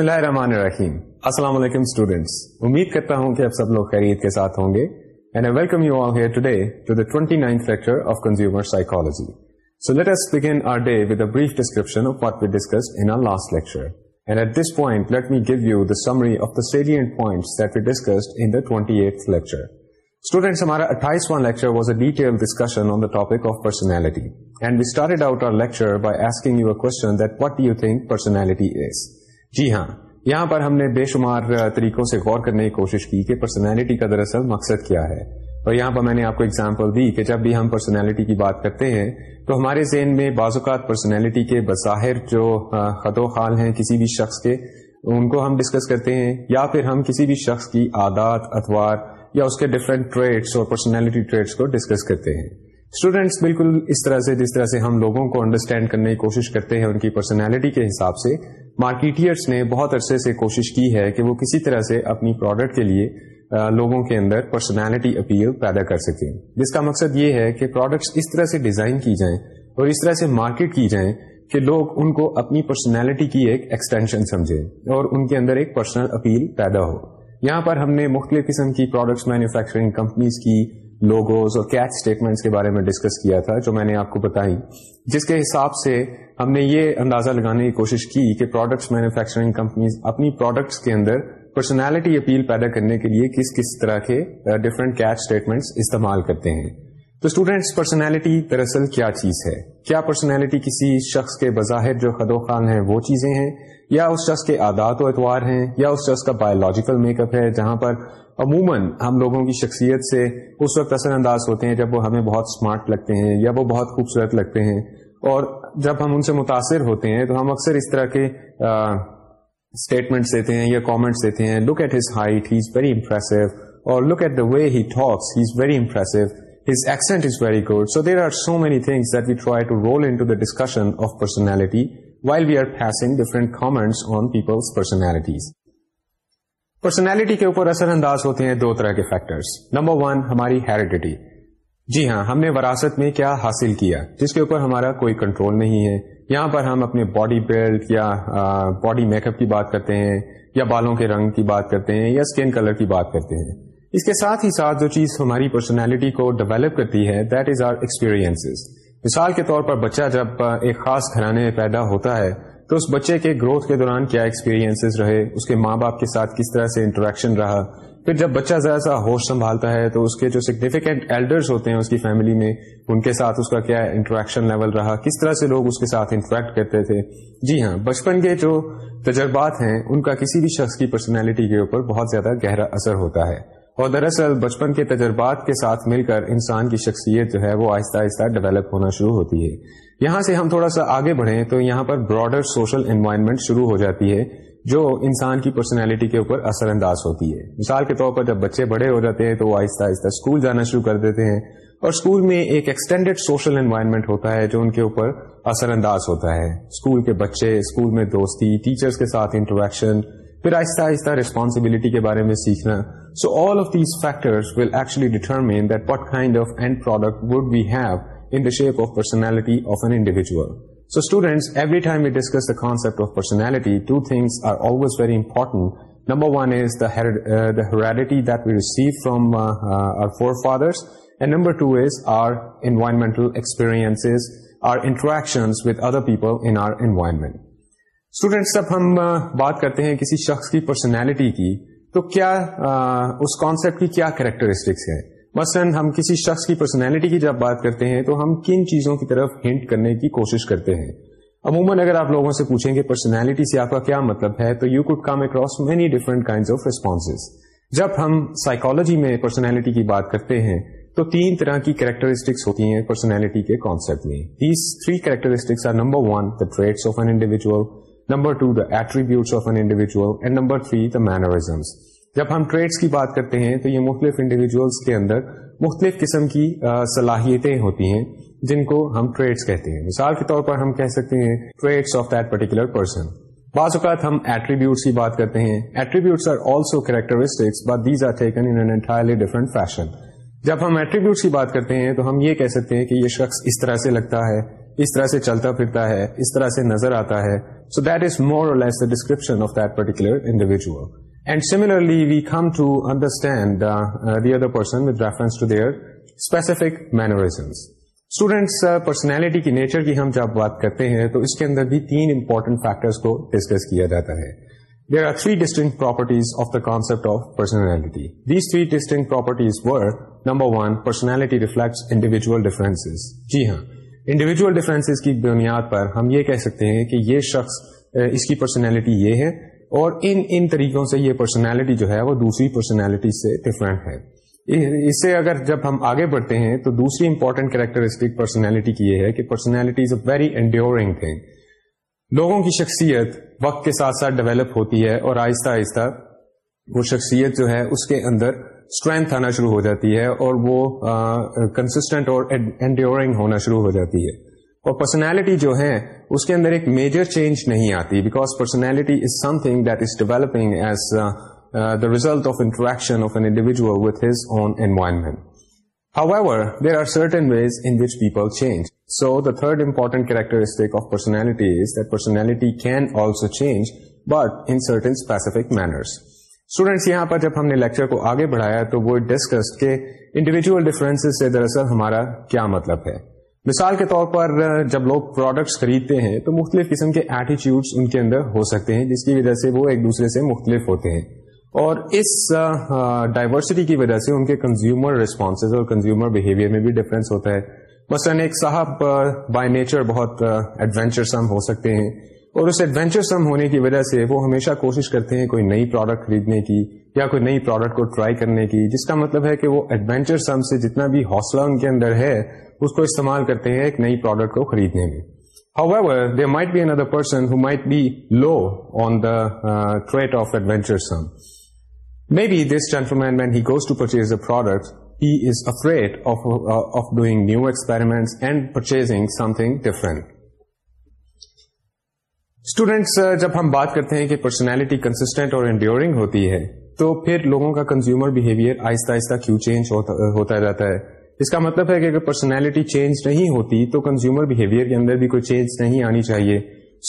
بسم اللہ الرحمن الرحیم السلام علیکم امید کرتا ہوں کہ آپ سب لوگ خیریت کے ساتھ ہوں گے ویلکم یو آلڈے ہمارے اٹھائیسواں you quotient what you think personality is جی ہاں یہاں پر ہم نے بے شمار طریقوں سے غور کرنے کی کوشش کی کہ پرسنالٹی کا دراصل مقصد کیا ہے اور یہاں پر میں نے آپ کو اگزامپل دی کہ جب بھی ہم پرسنالٹی کی بات کرتے ہیں تو ہمارے ذہن میں بعض اوقات پرسنالٹی کے بظاہر جو خط و خال ہیں کسی بھی شخص کے ان کو ہم ڈسکس کرتے ہیں یا پھر ہم کسی بھی شخص کی عادات اتوار یا اس کے ڈفرینٹ ٹریٹس اور پرسنالٹی ٹریٹس کو ڈسکس کرتے ہیں اسٹوڈینٹس بالکل اس طرح سے جس طرح سے ہم لوگوں کو انڈرسٹینڈ کرنے کی کوشش کرتے ہیں ان کی پرسنالٹی کے حساب سے مارکیٹئرس نے بہت عرصے سے کوشش کی ہے کہ وہ کسی طرح سے اپنی پروڈکٹ کے لیے لوگوں کے اندر پرسنالٹی اپیل پیدا کر سکے جس کا مقصد یہ ہے کہ پروڈکٹس اس طرح سے ڈیزائن کی جائیں اور اس طرح سے مارکیٹ کی جائیں کہ لوگ ان کو اپنی پرسنالٹی کی ایک ایکسٹینشن سمجھے اور ان کے اندر ایک پرسنل اپیل پیدا ہو یہاں پر ہم نے مختلف قسم کی پروڈکٹس مینوفیکچرنگ کمپنیز کی لوگوز اور کیچ اسٹیٹمنٹس کے بارے میں ڈسکس کیا تھا جو میں نے آپ کو بتائی جس کے حساب سے ہم نے یہ اندازہ لگانے کی کوشش کی کہ پروڈکٹس مینوفیکچرنگ کمپنیز اپنی پروڈکٹس کے اندر پرسنالٹی اپیل پیدا کرنے کے لیے کس کس طرح کے ڈفرینٹ کیچ اسٹیٹمنٹس استعمال کرتے ہیں تو اسٹوڈینٹس پرسنالٹی دراصل کیا چیز ہے کیا پرسنالٹی کسی شخص کے بظاہر جو خد و خان ہیں وہ چیزیں ہیں یا اس شخص کے آدات و اتوار ہیں یا اس شخص کا بایولوجیکل میک اپ ہے جہاں پر عموماً ہم لوگوں کی شخصیت سے اس وقت اثر انداز ہوتے ہیں جب وہ ہمیں بہت اسمارٹ لگتے ہیں یا وہ بہت خوبصورت لگتے ہیں اور جب ہم ان سے متاثر ہوتے ہیں تو ہم اکثر اس طرح کے اسٹیٹمنٹس دیتے ہیں یا کامنٹس دیتے ہیں look at his height he is very impressive اور look at the way he talks he is very impressive his accent is very good so there are so many things that we try to rule in discussion of personality while we are facing different comments on peoples personalities personality کے اوپر اثر انداز ہوتے ہیں دو طرح کے factors number one ہماری ہیریڈیٹی جی ہاں ہم نے وراثت میں کیا حاصل کیا جس کے اوپر ہمارا کوئی کنٹرول نہیں ہے یہاں پر ہم اپنے باڈی بلڈ یا باڈی میک اپ کی بات کرتے ہیں یا بالوں کے رنگ کی بات کرتے ہیں یا اسکن کلر کی بات کرتے ہیں اس کے ساتھ ہی ساتھ جو چیز ہماری پرسنالٹی کو ڈیولپ کرتی ہے دیٹ از آر ایکسپیرینس مثال کے طور پر بچہ جب ایک خاص گھرانے میں پیدا ہوتا ہے تو اس بچے کے گروتھ کے دوران کیا ایکسپیرینس رہے اس کے ماں باپ کے ساتھ کس طرح سے انٹریکشن رہا پھر جب بچہ ذرا سا ہوش سنبھالتا ہے تو اس کے جو سگنیفیکینٹ ایلڈرس ہوتے ہیں اس کی فیملی میں ان کے ساتھ اس کا کیا انٹریکشن لیول رہا کس طرح سے لوگ اس کے ساتھ انٹریکٹ کرتے تھے جی ہاں بچپن کے جو تجربات ہیں ان کا کسی بھی شخص کی پرسنالٹی کے اوپر بہت زیادہ گہرا اثر ہوتا ہے اور دراصل بچپن کے تجربات کے ساتھ مل کر انسان کی شخصیت جو ہے وہ آہستہ آہستہ ڈیولپ ہونا شروع ہوتی ہے یہاں سے ہم تھوڑا سا آگے بڑھیں تو یہاں پر براڈر سوشل انوائرمنٹ شروع ہو جاتی ہے جو انسان کی پرسنالٹی کے اوپر اثر انداز ہوتی ہے مثال کے طور پر جب بچے بڑے ہو جاتے ہیں تو وہ آہستہ آہستہ اسکول جانا شروع کر دیتے ہیں اور اسکول میں ایک ایکسٹینڈیڈ سوشل انوائرمنٹ ہوتا ہے جو ان کے اوپر اثر انداز ہوتا ہے اسکول کے بچے اسکول میں دوستی ٹیچرس کے ساتھ انٹریکشن پھر آہستہ آہستہ ریسپانسبلٹی کے بارے میں سیکھنا so all of these factor in the shape of personality of an individual. So students, every time we discuss the concept of personality, two things are always very important. Number one is the, her uh, the heredity that we receive from uh, uh, our forefathers. And number two is our environmental experiences, our interactions with other people in our environment. Students, جب ہم بات کرتے ہیں کسی شخص کی personality کی تو کیا اس کانسیپٹ کی کیا کریکٹرسٹکس ہیں مثلا ہم کسی شخص کی پرسنالٹی کی جب بات کرتے ہیں تو ہم کن چیزوں کی طرف ہنٹ کرنے کی کوشش کرتے ہیں عموماً اگر آپ لوگوں سے پوچھیں کہ پرسنالٹی سے آپ کا کیا مطلب ہے تو you could come across many different kind of جب ہم میں پرسنالٹی کی بات کرتے ہیں تو تین طرح کی کریکٹرسٹکس ہوتی ہیں پرسنالٹی کے کانسپٹ میں these three characteristics are number one the traits of an individual number two the attributes of an individual and number three the mannerisms جب ہم ٹریڈس کی بات کرتے ہیں تو یہ مختلف انڈیویجلس کے اندر مختلف قسم کی صلاحیتیں ہوتی ہیں جن کو ہم ٹریڈس کہتے ہیں مثال کے طور پر ہم کہہ سکتے ہیں traits of that particular person بعض اوقات ہم ایٹریبیوٹس کی بات کرتے ہیں attributes are also characteristics but these are different fashion جب ہم ایٹریبیوٹس کی بات کرتے ہیں تو ہم یہ کہہ سکتے ہیں کہ یہ شخص اس طرح سے لگتا ہے اس طرح سے چلتا پھرتا ہے اس طرح سے نظر آتا ہے so that is more less the description of that particular individual and similarly we come to understand the other person with reference to their specific mannerisms students personality کی نیچر کی ہم جب بات کرتے ہیں تو اس کے اندر بھی تین امپورٹینٹ فیکٹرس کو ڈسکس کیا جاتا ہے there are three distinct properties of the concept of personality these three distinct properties word number one personality reflects individual difference جی ہاں انڈیویژل ڈیفرنس کی بنیاد پر ہم یہ کہہ سکتے ہیں کہ یہ شخص اس کی پرسنالٹی یہ ہے اور ان ان طریقوں سے یہ پرسنالٹی جو ہے وہ دوسری پرسنالٹی سے ڈفرینٹ ہے اس سے اگر جب ہم آگے بڑھتے ہیں تو دوسری امپورٹنٹ کریکٹرسٹک پرسنالٹی کی یہ ہے کہ personality is a very enduring thing لوگوں کی شخصیت وقت کے ساتھ ساتھ ڈیولپ ہوتی ہے اور آہستہ آہستہ وہ شخصیت جو ہے اس کے اندر اسٹرینتھ آنا شروع ہو جاتی ہے اور وہ کنسسٹنٹ اور انڈیورنگ ہونا شروع ہو جاتی ہے اور پرسنالٹی جو ہے اس کے اندر ایک میجر چینج نہیں آتی because personality is something that is developing as the result of interaction of an individual with his own environment however there are certain ways in which people change so the third important characteristic of personality is that personality can also change but in certain specific manners students یہاں پر جب ہم نے lecture کو آگے بڑھایا تو وہ ڈسکس کے انڈیویجل ڈیفرنس سے دراصل ہمارا کیا مطلب ہے مثال کے طور پر جب لوگ پروڈکٹس خریدتے ہیں تو مختلف قسم کے ایٹیچیوڈس ان کے اندر ہو سکتے ہیں جس کی وجہ سے وہ ایک دوسرے سے مختلف ہوتے ہیں اور اس ڈائیورسٹی کی وجہ سے ان کے کنزیومر ریسپانسز اور کنزیومر بہیویئر میں بھی ڈفرینس ہوتا ہے مثلاً ایک صاحب بائی نیچر بہت ایڈونچرسم ہو سکتے ہیں اور اس ایڈونچر سم ہونے کی وجہ سے وہ ہمیشہ کوشش کرتے ہیں کوئی نئی پروڈکٹ خریدنے کی یا کوئی نئی پروڈکٹ کو ٹرائی کرنے کی جس کا مطلب ہے کہ وہ ایڈونچر سم سے جتنا بھی حوصلہ ان کے اندر ہے اس کو استعمال کرتے ہیں ایک نئی پروڈکٹ کو خریدنے میں However, there might be another person who might be low on the uh, trait of adventuresome. Maybe this gentleman, when he goes to purchase a product, he is afraid of, uh, of doing new experiments and purchasing something different. Students uh, جب ہم بات کرتے ہیں کہ personality constant اور enduring ہوتی ہے تو پھر لوگوں کا کنزیومر بہیویئر آہستہ آہستہ کیوں چینج ہوتا جاتا ہے اس کا مطلب ہے کہ اگر پرسنالٹی چینج نہیں ہوتی تو کنزیومر بہیویئر کے اندر بھی کوئی چینج نہیں آنی چاہیے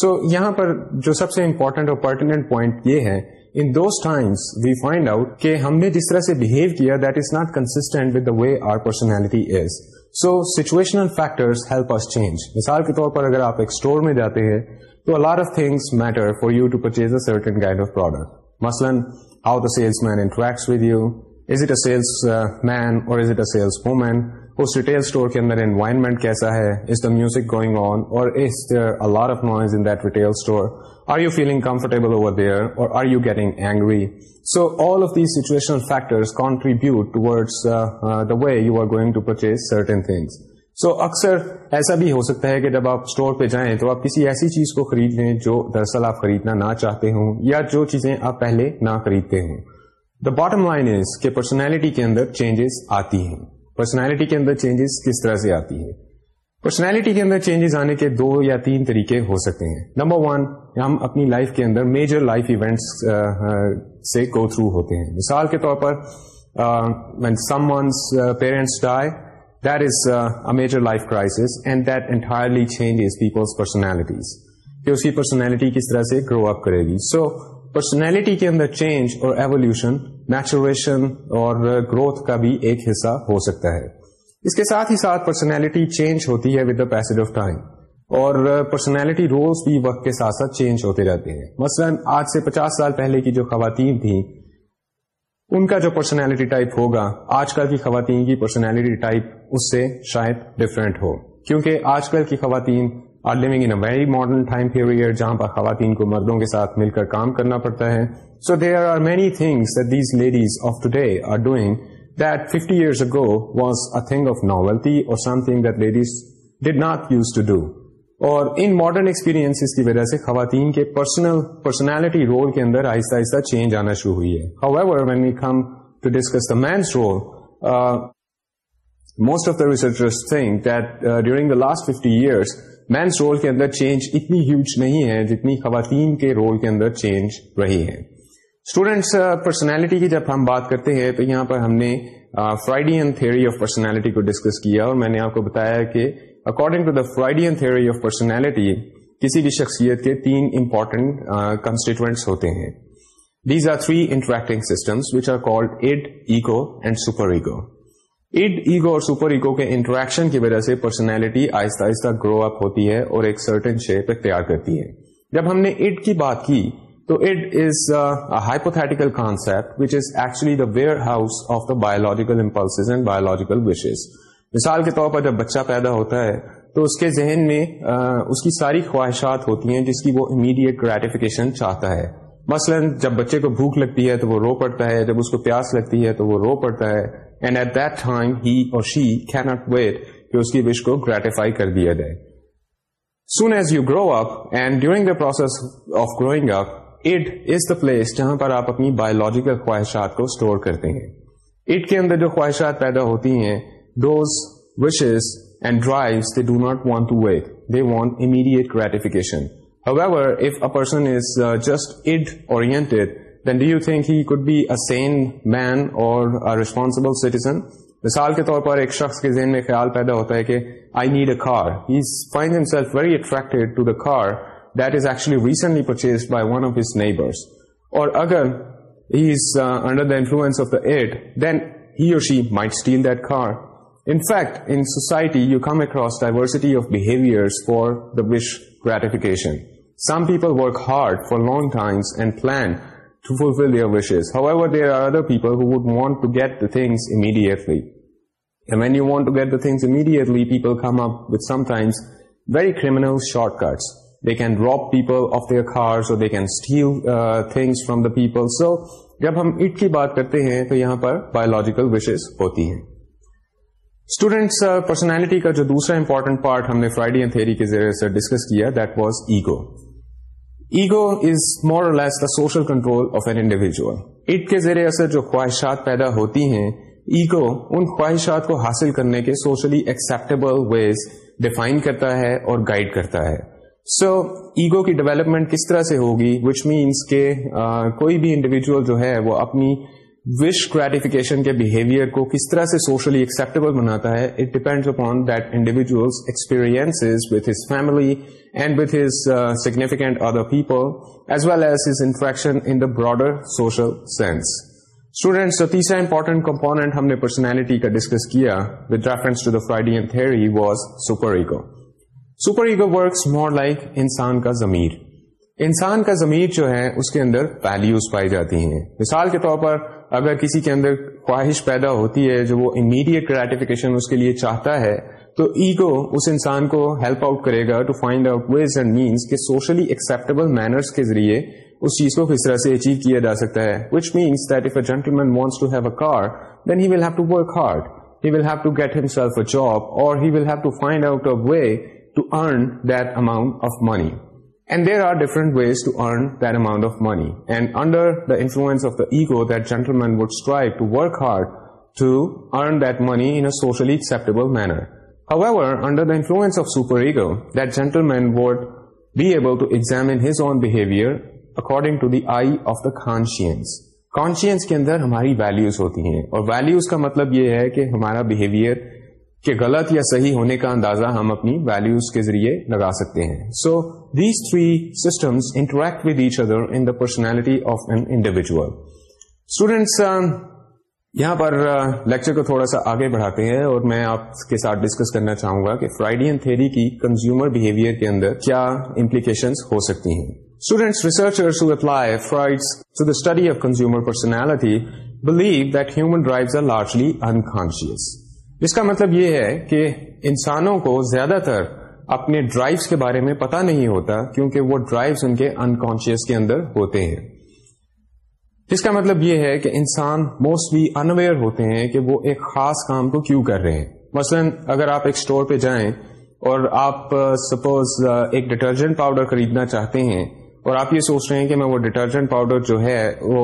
سو یہاں پر جو سب سے امپورٹنٹ اور پرٹینٹ پوائنٹ یہ ہے in those times we find out کہ ہم نے جس طرح سے بہیو کیا that is not constant with the way our personality is so situational help situational change مثال کے طور پر اگر آپ ایک اسٹور میں جاتے ہیں تو lot of things matter for you to purchase a certain kind of product مثلاً how the salesman interacts with you is it a salesman or is it a saleswoman us retail store کے اندر environment کیسا ہے از the music going on اور is there a lot of noise in that retail store are you feeling comfortable over there or are you getting angry so all of these situation factors contribute towards the way you are going to purchase certain things so so, اکثر ایسا بھی ہو سکتا ہے کہ جب آپ store پہ جائیں تو آپ کسی ایسی چیز کو خرید لیں جو دراصل آپ خریدنا نہ چاہتے ہوں یا جو چیزیں آپ پہلے نہ خریدتے ہوں دا باٹم لائن از کہ پرسنالٹی کے اندر چینجز آتی ہیں پرسنالٹی کے اندر چینجز کس طرح سے آتی ہے پرسنالٹی کے اندر چینجز آنے کے دو یا تین طریقے ہو سکتے ہیں نمبر ون ہم اپنی لائف کے اندر میجر لائف ایونٹس سے گو تھرو ہوتے ہیں مثال کے طور پر sometimes parents die that major life uh, people's that entirely change personalities personality کس طرح سے گرو اپ کرے گی سو پرسنالٹی کے اندر چینج اور ایولیوشن میچوریشن اور گروتھ کا بھی ایک حصہ ہو سکتا ہے اس کے ساتھ ہی ساتھ پرسنالٹی چینج ہوتی ہے ود دا آف ٹائم اور پرسنالٹی رولس بھی وقت کے ساتھ چینج ہوتے رہتے ہیں مثلاً آج سے پچاس سال پہلے کی جو خواتین تھیں ان کا جو پرسنالٹی ٹائپ ہوگا آج کل کی خواتین کی پرسنالٹی ٹائپ اس سے شاید ڈفرینٹ ہو کیونکہ آج کل کی خواتین are in very modern time period جہاں پر خواتین کو مردوں کے ساتھ مل کر کام کرنا پڑتا ہے so there are many things these ladies of today are doing that fifty years ago was a thing of novelty or something that ladies did not use to do or in modern experience کی وجہ سے خواتین کے personal personality role کے اندر آہستہ آہستہ change آنا شروع ہوئی ہے men's role most of uh, during the last fifty years men's role کے اندر چینج اتنی ہیوج نہیں ہے جتنی خواتین کے رول کے اندر چینج رہی ہے اسٹوڈینٹس پرسنالٹی uh, کی جب ہم بات کرتے ہیں تو یہاں پر ہم نے فرائیڈی تھیوری آف پرسنالٹی کو ڈسکس کیا اور میں نے آپ کو بتایا کہ according to the Freudian theory of personality کسی بھی شخصیت کے تین امپورٹنٹ کنسٹیٹوئنٹس ہوتے ہیں these are three interacting systems which are called id ego and superego id ego اور سپر ایگو کے انٹریکشن کی وجہ سے پرسنالٹی آہستہ آہستہ گرو اپ ہوتی ہے اور ایک سرٹن شیپ اختیار کرتی ہے جب ہم نے ایڈ کی بات کی تو id is hypothetical concept which is actually the warehouse of the biological impulse and biological wishes مثال کے طور پر جب بچہ پیدا ہوتا ہے تو اس کے ذہن میں اس کی ساری خواہشات ہوتی ہیں جس کی وہ امیڈیٹ گریٹیفکیشن چاہتا ہے مثلا جب بچے کو بھوک لگتی ہے تو وہ رو پڑتا ہے جب اس کو پیاس لگتی ہے تو وہ رو پڑتا ہے and at that time he or she کی ناٹ ویٹ کہ اس کی وش کو گریٹیفائی کر دیا جائے soon as you grow up and during the process of growing up it is the place جہاں پر آپ اپنی بایولوجیکل خواہشات کو اسٹور کرتے ہیں اٹ کے اندر جو خواہشات پیدا ہوتی ہیں do not want to oriented want do you think he could be a sane man or a responsible citizen? مثال کے طور پر ایک شخص کے ذہن میں خیال پیدا ہوتا ہے کہ I need a himself very attracted to the car that is actually recently purchase by one of his neighbours or اگر he is influence of the id then he might steal that car in fact in society you come across diversity of behaviour for the wish gratification some people work hard for long times and plan to fulfil your wishes however there are other people thing immediately when you want to get the things immediately people very criminal shortcuts they can rob people of their car they can steal things from the people so جب ہم it کی بات کرتے ہیں تو یہاں پر biological wishes ہوتی ہیں اسٹوڈینٹس پرسنالٹی uh, کا جو دوسرا امپورٹنٹ پارٹ ہم نے اینڈ تھیری کے ذریعے سے ڈسکس کیا that was ego ego is more less the social control of an individual it کے ذریعے سے جو خواہشات پیدا ہوتی ہیں ایگو ان خواہشات کو حاصل کرنے کے سوشلی ایکسپٹیبل ویز ڈیفائن کرتا ہے اور گائڈ کرتا ہے سو so, ایگو کی ڈیولپمنٹ کس طرح سے ہوگی وچ مینس کے کوئی بھی انڈیویجل جو ہے وہ اپنی وش گریٹیفکیشن کے بہیویئر کو کس طرح سے سوشلی ایکسپٹیبل بناتا ہے it depend upon that individual experience with his family and with his significant other people as well as his interaction in the broader social sense students تیسرا امپورٹنٹ کمپونیٹ ہم نے personality کا discuss کیا with reference to the Freudian theory was superego superego works more like انسان کا ضمیر انسان کا ضمیر جو ہے اس کے اندر ویلوز پائی جاتی ہیں مثال کے طور پر اگر کسی کے اندر خواہش پیدا ہوتی ہے جو وہ امیڈیٹ گریٹیفیکیشن اس کے لیے چاہتا ہے تو ایگو اس انسان کو ہیلپ آؤٹ کرے گا to find out ways and means کہ سوشلی ایکسپٹیبل مینرس کے ذریعے اس چیز کو کس طرح سے اچیو کیا جا سکتا ہے which means that if a gentleman wants to have a car then he will have to work hard he will have to get himself a job or he will have to find out a way to earn that amount of money and there are different ways to earn amount of money and under influence ego that gentleman white hard to earn money in socially acceptable مینروئنسو gentleman we ایبلین اکارڈنگس conscience کے اندر ہماری values ہوتی ہیں اور values کا مطلب یہ ہے کہ ہمارا بہیویئر کہ غلط یا صحیح ہونے کا اندازہ ہم اپنی ویلوز کے ذریعے لگا سکتے ہیں so these three interact with each other in the personality of an individual students یہاں پر لیکچر uh, کو تھوڑا سا آگے بڑھاتے ہیں اور میں آپ کے ساتھ ڈسکس کرنا چاہوں گا کہ فرائیڈین تھیری تھری کی کنزیومر بہیویئر کے اندر کیا امپلیکیشنز ہو سکتی ہیں students personality believe that human drives are largely unconscious جس کا مطلب یہ ہے کہ انسانوں کو زیادہ تر اپنے ڈرائیوس کے بارے میں پتا نہیں ہوتا کیونکہ وہ ڈرائیوس ان کے انکانشیس کے اندر ہوتے ہیں جس کا مطلب یہ ہے کہ انسان موسٹلی انویئر ہوتے ہیں کہ وہ ایک خاص کام کو کیوں کر رہے ہیں مثلا اگر آپ ایک اسٹور پہ جائیں اور آپ سپوز ایک ڈٹرجنٹ پاؤڈر خریدنا چاہتے ہیں اور آپ یہ سوچ رہے ہیں کہ میں وہ ڈٹرجنٹ پاؤڈر جو ہے وہ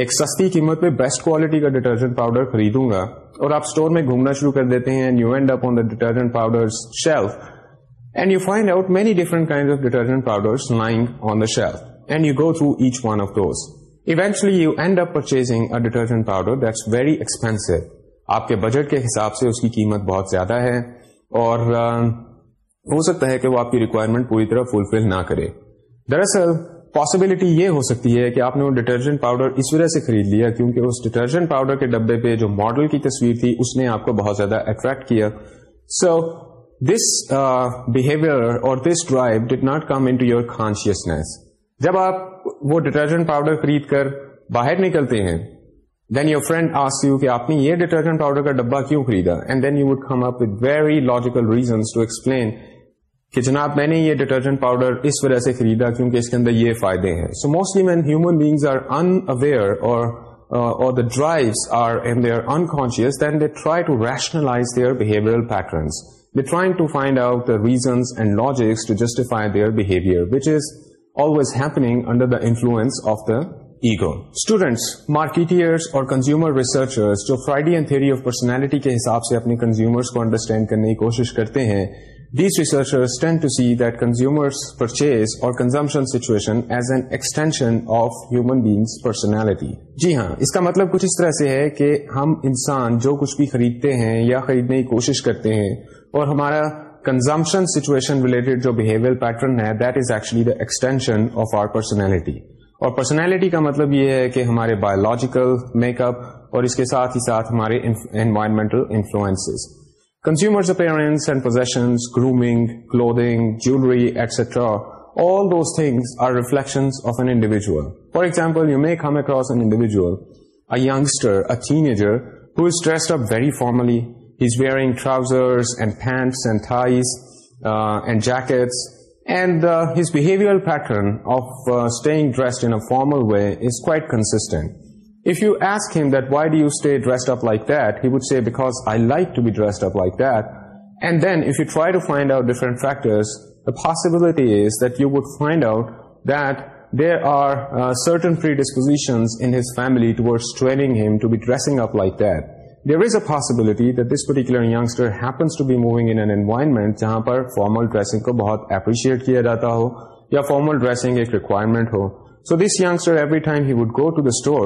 ایک سستی قیمت پہ بیسٹ کوالٹی کا ڈیٹرجنٹ پاؤڈر خریدوں گا اور آپ اسٹور میں گھومنا شروع کر دیتے ہیں you end up on the detergent powder shelf and you find out many different kind of detergent powder lying on the shelf and you go through each one of those eventually you end up purchasing a detergent powder that's very expensive آپ کے budget کے حساب سے اس کی قیمت بہت زیادہ ہے اور uh, ہو سکتا ہے کہ وہ آپ کی ریکوائرمنٹ پوری طرح فلفل نہ کرے دراصل پاسبلٹی یہ ہو سکتی ہے کہ آپ نے وہ ڈیٹرجنٹ پاؤڈر اس وجہ سے خرید لیا کیونکہ اس ڈیٹرجنٹ پاؤڈر کے ڈبے پہ جو ماڈل کی تصویر تھی اس نے آپ کو بہت زیادہ اٹریکٹ کیا so this behaviour or this drive did not come in consciousness جب آپ وہ ڈٹرجنٹ پاؤڈر خرید کر باہر نکلتے ہیں دین یور فرینڈ آس یو کہ آپ نے یہ ڈیٹرجنٹ پاؤڈر کا ڈبا کیوں خریدا and then you would come up very logical reasons to explain کہ جناب میں نے یہ ڈیٹرجنٹ پاؤڈر اس وجہ سے خریدا کیونکہ اس کے اندر یہ فائدے ہیں so mostly man human beings are unaware اور the are are and they they unconscious then try to rationalize their patterns they trying to find out the reasons and logics to justify their behaviour which is always happening under the influence of the ego students marketers اور consumer researchers جو Friday and of personality کے حساب سے اپنے consumers کو understand کرنے کی کوشش کرتے ہیں دیز ریسرچر پرچیز اور consumption situation as an extension of human beings personality جی ہاں اس کا مطلب کچھ اس طرح سے ہے کہ ہم انسان جو کچھ بھی خریدتے ہیں یا خریدنے کی کوشش کرتے ہیں اور ہمارا کنزمپشن سچویشن ریلیٹڈ جو بہیویئر پیٹرن ہے that is actually the extension of our personality اور پرسنالٹی کا مطلب یہ ہے کہ ہمارے بایولوجیکل میک اپ اور اس کے ساتھ ہی ساتھ ہمارے environmental influences Consumers' appearance and possessions, grooming, clothing, jewelry, etc. All those things are reflections of an individual. For example, you may come across an individual, a youngster, a teenager, who is dressed up very formally. He's wearing trousers and pants and ties uh, and jackets. And uh, his behavioral pattern of uh, staying dressed in a formal way is quite consistent. If you ask him that why do you see dress up like that he would say because I like to be dress up like that and then if you try to find out different factors would find out there are certain predisposition in his family toward training him to be dressing up like that there is a possibility this particular youngster happens to be moving environment جہاں پر formal dressing کو بہت appreciate کیا جاتا ہو یا formal dressing ایک requirement who so this youngster every time he would go to the store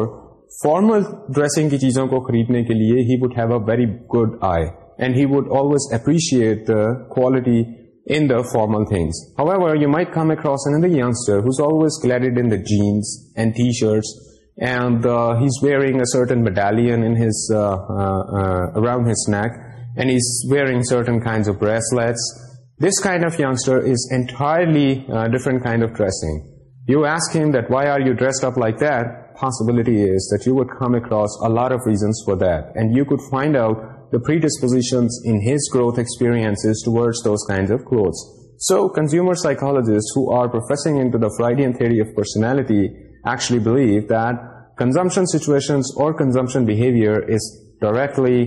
formal dressing کی چیزوں کو خریدنے کے لیے he would have a very good eye and he would always appreciate quality and always cladded in jeans and T shirts and he's wearing kind of youngster is entirely different that that why are you dress up like Friday and three of personality actually believe consumption situations اور consumption is directly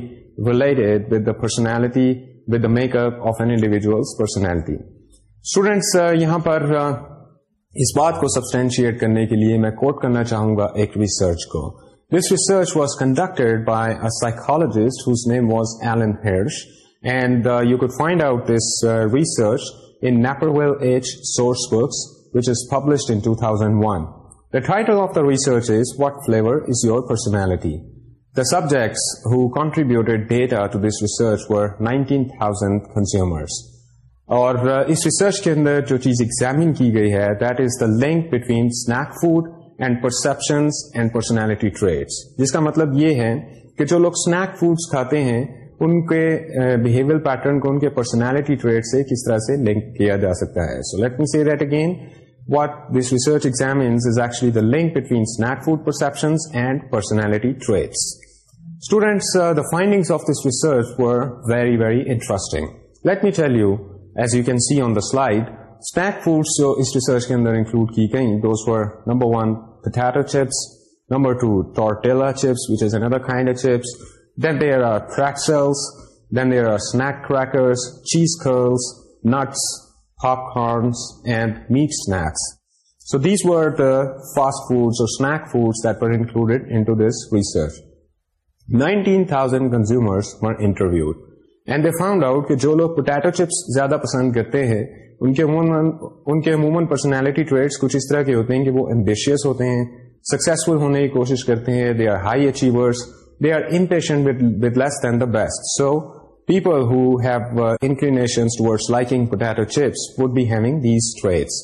related with the personality with the make up of an individual personality students یہاں پر اس بات کو substantiate کرنے کے لیے میں کوٹ کرنا چاہوں گا ایک ریسرچ کو this research was conducted by a psychologist his name was Allen Hirsch and you could find out this research in Naperville H Sourcebooks which is published in 2001 The title of the research is What Flavor is Your Personality? The subjects who contributed data to this research were 19,000 consumers. اور اس research کے اندر جو چیز examine کی گئی ہے that is the link between snack food and perception and personality traits جس کا مطلب یہ ہے کہ جو لوگ اسنیک فوڈس کھاتے ہیں ان کے بہیویئر پیٹرن کو ان کے پرسنالٹی ٹریڈ سے کس طرح سے لنک کیا جا سکتا ہے so let me see that again what this research the link between snack food perception and personality trait students of this research very very interesting let me tell you as you can see on the slide snack foods جو اس research کے اندر include کی گئیں number one potato chips number two tortilla chips which is another chips then there are pretzels then there are snack crackers cheese curls nuts پاپہنس and meat snacks so these were fast food foods research nineteen thousand consumer interview and they found out کہ جو لوگ potato chips زیادہ پسند کرتے ہیں ان کے عموماً ان کے عموماً پرسنالٹی ٹریٹس کچھ اس طرح کے ہوتے ہیں کہ وہ ایمبیشیس ہوتے ہیں سکسیزفل ہونے کی کوشش کرتے ہیں they are high achievers they are impatient less than the best so people who have inclination towards liking potato chips would be having these traits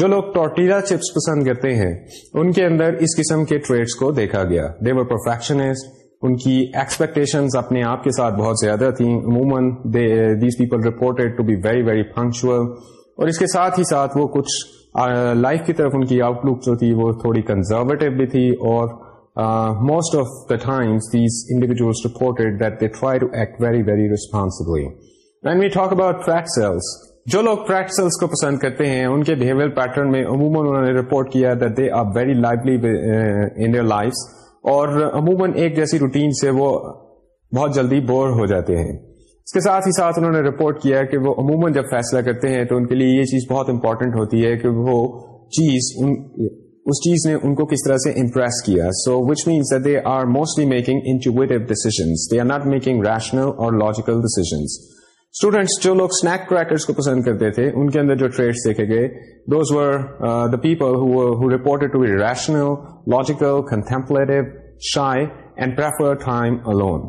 جو لوگ ٹورٹیلا چپس پسند کرتے ہیں ان کے اندر اس قسم کے ٹریڈس کو دیکھا گیا دیور پرفیکشنسٹ ان کی ایکسپیکٹیشن اپنے آپ کے ساتھ بہت زیادہ تھیں عموماً these people reported to be very very functional اور اس کے ساتھ ہی ساتھ وہ کچھ لائف uh, کی طرف ان کی آؤٹ لک جو تھی وہ تھوڑی کنزرویٹو بھی تھی اور most of the times these individuals reported that they try to act very very responsibly when we talk about fat cells جو لوگ فیٹ سیلس کو پسند کرتے ہیں ان کے بہیویئر پیٹرن میں عموماً انہوں نے رپورٹ کیا دیٹ دے آر ویری لائفلی ان لائف اور عموماً ایک جیسی روٹین سے وہ بہت جلدی بور ہو جاتے ہیں اس کے ساتھ ہی ساتھ انہوں نے رپورٹ کیا کہ وہ عموماً جب فیصلہ کرتے ہیں تو ان کے لیے یہ چیز بہت امپورٹنٹ ہوتی ہے کہ وہ چیز ان اس چیز نے ان کو کس طرح سے امپریس کیا so which means they are mostly making intuitive decisions they are not making rational اور لاجیکل ڈیسیزنس اسٹوڈینٹس جو لوگ اسنیک کریکرس کو پسند کرتے تھے ان کے اندر جو ٹریڈس دیکھے گئے those were the people rational logical contemplative shy and prefer alone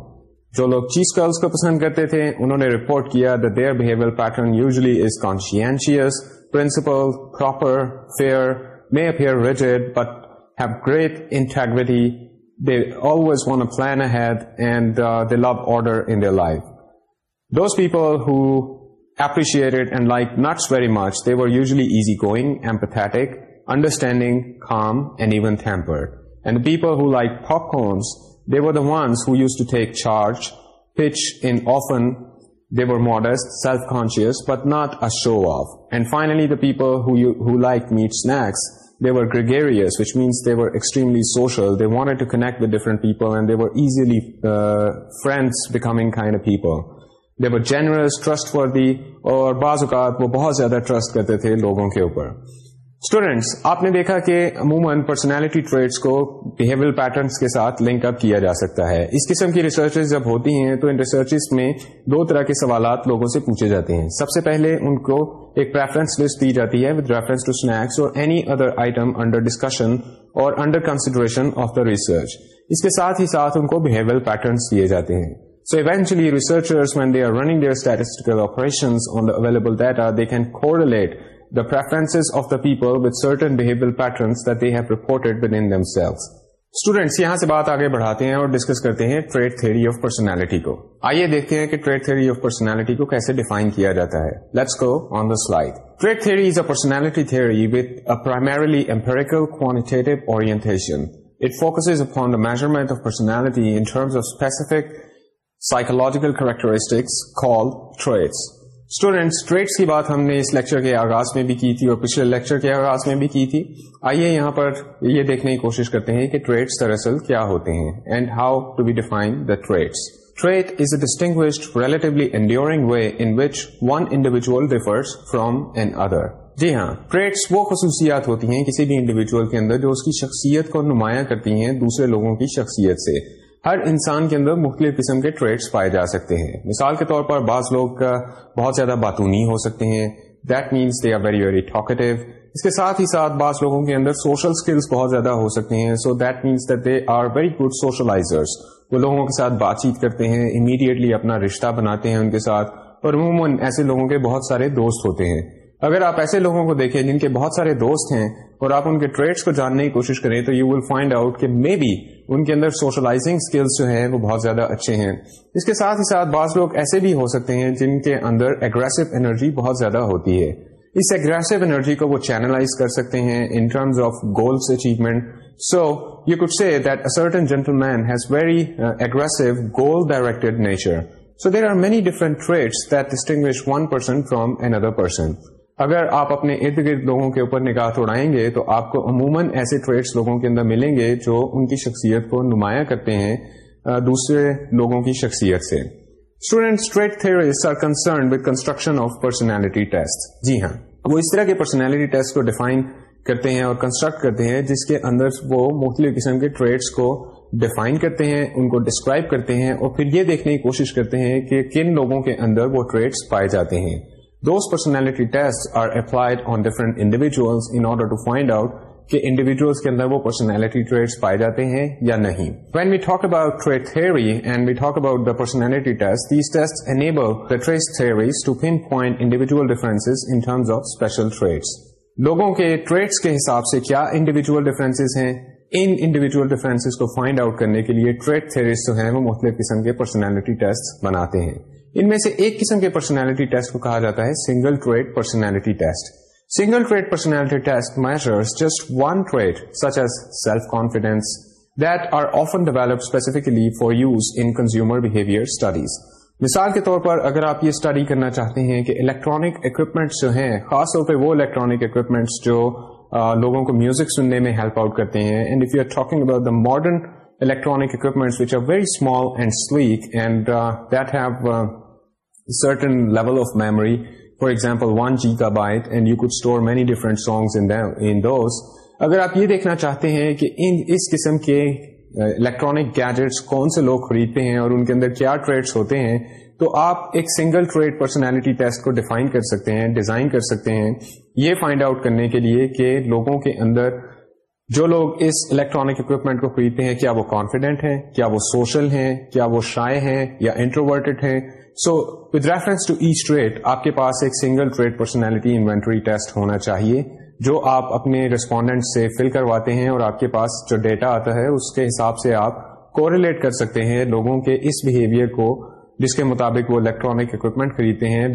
جو لوگ چیز کلس کو پسند کرتے تھے انہوں نے رپورٹ کیا the their behaviour pattern usually is conscientious principle proper fair may affair reached but have great always one a plan head and they love order in life Those people who appreciated and liked nuts very much, they were usually easygoing, empathetic, understanding, calm, and even tempered. And the people who liked popcorns, they were the ones who used to take charge, pitch in often. They were modest, self-conscious, but not a show-off. And finally, the people who liked meat snacks, they were gregarious, which means they were extremely social. They wanted to connect with different people, and they were easily uh, friends becoming kind of people. Generous trust for the اور بعض اوقات وہ بہت زیادہ trust کرتے تھے لوگوں کے اوپر اسٹوڈینٹس آپ نے دیکھا کہ عموماً پرسنالٹی ٹریٹس کو بہیویئر پیٹرنس کے ساتھ لنک اپ کیا جا سکتا ہے اس قسم کی ریسرچ جب ہوتی ہیں تو ان ریسرچ میں دو طرح کے سوالات لوگوں سے پوچھے جاتے ہیں سب سے پہلے ان کو ایک پریفرنس لسٹ دی جاتی ہے وتھ ریفرنس ٹو اسنیکس اور any other item under discussion اور under consideration of the research اس کے ساتھ ہی ساتھ ان کو بہیویئر پیٹرنس دیے جاتے ہیں So eventually researchers, when they they they are running their statistical operations on the the the available data, can correlate preferences of people with certain behavioral patterns that have reported within themselves. Students یہاں سے اور discuss کرتے ہیں trait theory of personality کو آئیے دیکھتے ہیں کہ ٹریڈ تھھیری آف پرسنالٹی کو کیسے ڈیفائن کیا جاتا ہے let's go on slide trait theory is a personality theory with primarily empirical contentions upon the measurement of personality specific psychological characteristics call traits students traits کی بات ہم نے اس lecture کے آغاز میں بھی کی تھی اور پچھلے لیکچر کے آغاز میں بھی کی تھی آئیے یہاں پر یہ دیکھنے کی کوشش کرتے ہیں کہ ٹریٹس دراصل کیا ہوتے ہیں and how to be define the traits trait is a ڈیفائنسوسڈ relatively enduring way in which one individual differs from another جی ہاں ٹریٹس وہ خصوصیات ہوتی ہیں کسی بھی انڈیویجل کے اندر جو اس کی شخصیت کو نمایاں کرتی ہیں دوسرے لوگوں کی شخصیت سے ہر انسان کے اندر مختلف قسم کے ٹریڈس پائے جا سکتے ہیں مثال کے طور پر بعض لوگ بہت زیادہ باتونی ہو سکتے ہیں that means they are very very talkative اس کے ساتھ ہی ساتھ بعض لوگوں کے اندر سوشل اسکلس بہت زیادہ ہو سکتے ہیں so that means that they are very good socialisers وہ لوگوں کے ساتھ بات چیت کرتے ہیں امیڈیٹلی اپنا رشتہ بناتے ہیں ان کے ساتھ اور عموماً ایسے لوگوں کے بہت سارے دوست ہوتے ہیں اگر آپ ایسے لوگوں کو دیکھیں جن کے بہت سارے دوست ہیں اور آپ ان کے ٹریڈس کو جاننے کی کوشش کریں تو یو ول فائنڈ آؤٹ کہ مے بی ان کے اندر سوشلائزنگ اسکلس جو ہیں وہ بہت زیادہ اچھے ہیں اس کے ساتھ ہی ساتھ بعض لوگ ایسے بھی ہو سکتے ہیں جن کے اندر اگریسو انرجی بہت زیادہ ہوتی ہے اس اگریسو انرجی کو وہ چینلائز کر سکتے ہیں in terms of goals achievement so you could say that a certain gentleman has very aggressive goal directed nature so there are many different traits that distinguish one person from another person اگر آپ اپنے ارد گرد لوگوں کے اوپر نگاہ توڑائیں گے تو آپ کو عموماً ایسے ٹریڈس لوگوں کے اندر ملیں گے جو ان کی شخصیت کو نمایاں کرتے ہیں دوسرے لوگوں کی شخصیت سے are concern with construction of personality test جی ہاں وہ اس طرح کے پرسنالٹی ٹیسٹ کو ڈیفائن کرتے ہیں اور کنسٹرکٹ کرتے ہیں جس کے اندر وہ مختلف قسم کے ٹریڈس کو ڈیفائن کرتے ہیں ان کو ڈسکرائب کرتے ہیں اور پھر یہ دیکھنے کی کوشش کرتے ہیں کہ کن لوگوں کے اندر وہ ٹریڈس پائے جاتے ہیں applied personality test are in on to find to find out کے اندر وہ پائے جاتے ہیں یا نہیں when we talk about three we talk about the personality test individual difference special traits لوگوں کے ٹریٹس کے حساب سے کیا انڈیویجل ڈفرینس ہیں ان انڈیویجل ڈیفرنس کو فائنڈ آؤٹ کرنے کے لیے ٹریٹ تھریز جو ہیں وہ مختلف قسم کے پرسنالٹی ٹیسٹ بناتے ہیں ان میں سے ایک قسم کے پرسنالٹی ٹیسٹ کو کہا جاتا ہے single trait personality test single trait personality test just one trait such as self confidence that are often develop specifically for use in consumer behaviour studies مثال کے طور پر اگر آپ یہ اسٹڈی کرنا چاہتے ہیں کہ الیکٹرانک اکوپمنٹس جو ہیں خاص طور پہ وہ الیکٹرانک اکوپمنٹس جو آ, لوگوں کو میوزک سننے میں ہیلپ آؤٹ کرتے ہیں and if you are talking about the modern equipments which are very small and sleek and that have certain level of memory for example one gigabyte and you could store many different songs in doors اگر آپ یہ دیکھنا چاہتے ہیں کہ ان اس قسم کے الیکٹرانک گیجٹس کون سے لوگ خریدتے ہیں اور ان کے اندر کیا ٹریڈس ہوتے ہیں تو آپ ایک سنگل ٹریڈ پرسنالٹی ٹیسٹ کو ڈیفائن کر سکتے ہیں ڈیزائن کر سکتے ہیں یہ فائنڈ آؤٹ کرنے کے لیے کہ لوگوں کے اندر جو لوگ اس الیکٹرانک اکوپمنٹ کو خریدتے ہیں کیا وہ کانفیڈنٹ ہیں کیا وہ سوشل ہیں کیا وہ شائع ہیں یا انٹروورٹڈ ہیں so with reference to each trait آپ کے پاس ایک single trait personality inventory test ہونا چاہیے جو آپ اپنے ریسپونڈنٹ سے فل کرواتے ہیں اور آپ کے پاس جو ڈیٹا آتا ہے اس کے حساب سے آپ کوریلیٹ کر سکتے ہیں لوگوں کے اس بہیویئر کو جس کے مطابق وہ الیکٹرانک اکوپمنٹ خریدتے ہیں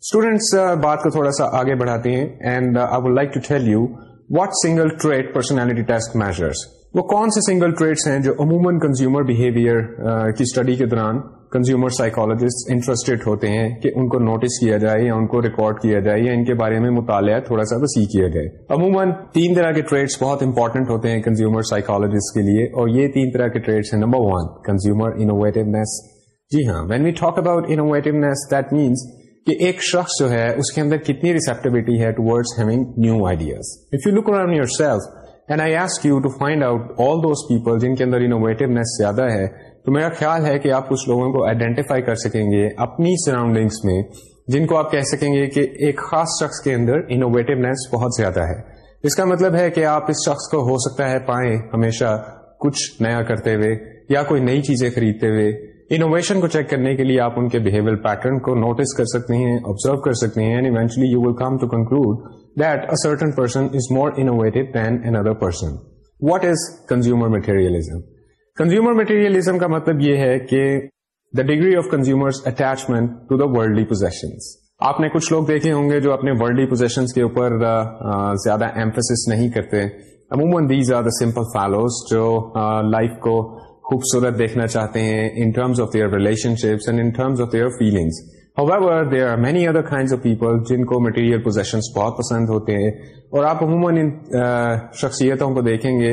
اسٹوڈینٹس بات کو تھوڑا سا آگے بڑھاتے ہیں and I would like to ٹھیک you what single trait personality test measures وہ کون سے سنگل ٹریڈس ہیں جو عموماً کنزیومر بہیویئر کی اسٹڈی کے دوران کنزیومر سائیکولوجسٹ انٹرسٹیڈ ہوتے ہیں کہ ان کو نوٹس کیا جائے یا ان کو ریکارڈ کیا جائے یا ان کے بارے میں مطالعہ تھوڑا سا وسیع کیا جائے عموماً تین طرح کے ٹریڈس بہت امپورٹنٹ ہوتے ہیں کنزیومر سائیکولوجسٹ کے لیے اور یہ تین طرح کے ٹریڈس ہیں نمبر ون کنزیومر انویٹونیس جی ہاں when we talk about innovativeness that means کہ ایک شخص جو ہے اس کے اندر کتنی ریسپٹیبلٹی ہے towards having new ideas if you look yourself جن کے اندر انوویٹونیس زیادہ ہے تو میرا خیال ہے کہ آپ کچھ لوگوں کو آئیڈینٹیفائی کر سکیں گے اپنی سراؤنڈنگس میں جن کو آپ کہہ سکیں گے کہ ایک خاص شخص کے اندر انوویٹونیس بہت زیادہ ہے اس کا مطلب ہے کہ آپ اس شخص کو ہو سکتا ہے پائیں ہمیشہ کچھ نیا کرتے ہوئے یا کوئی نئی چیزیں خریدتے ہوئے انوویشن کو چیک کرنے کے لیے آپ ان کے بہیویئر پیٹرن کو نوٹس کر سکتے ہیں آبزرو کر سکتے ہیں and eventually you will come to conclude that a certain person is more innovative than another person what is consumer materialism consumer materialism کا مطلب یہ ہے کہ the degree of consumer attachment to the worldly possessions آپ نے کچھ لوگ دیکھے ہوں گے جو اپنے ورلڈلی پوزیشنس کے اوپر زیادہ ایمفسس نہیں کرتے عموماً these are the simple fellows جو لائف کو خوبصورت دیکھنا چاہتے ہیں in terms of their relationships and in terms of their feelings However, there are many other kinds of people جن کو material possessions بہت پسند ہوتے ہیں اور آپ عموماً ان شخصیتوں کو دیکھیں گے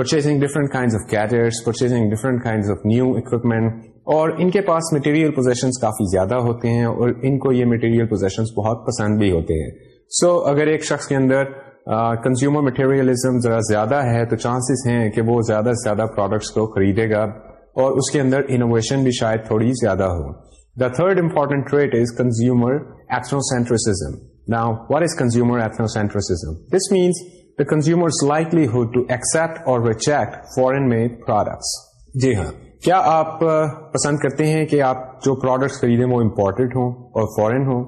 purchasing different kinds of gadgets, purchasing different kinds of new equipment اور ان کے پاس material possessions کافی زیادہ ہوتے ہیں اور ان کو یہ material possessions بہت پسند بھی ہوتے ہیں سو so, اگر ایک شخص کے اندر کنزیومر مٹیریلزم ذرا زیادہ ہے تو چانسز ہیں کہ وہ زیادہ سے زیادہ پروڈکٹس کو خریدے گا اور اس کے اندر انوویشن بھی شاید تھوڑی زیادہ ہو the third important trait is consumer ethnocentrism now what is consumer ethnocentrism this means the consumer accept اور ریچیکٹ فورن میڈ پروڈکٹس جی ہاں کیا آپ پسند کرتے ہیں کہ آپ جو پروڈکٹس خریدیں وہ امپورٹنٹ ہوں اور فورن ہوں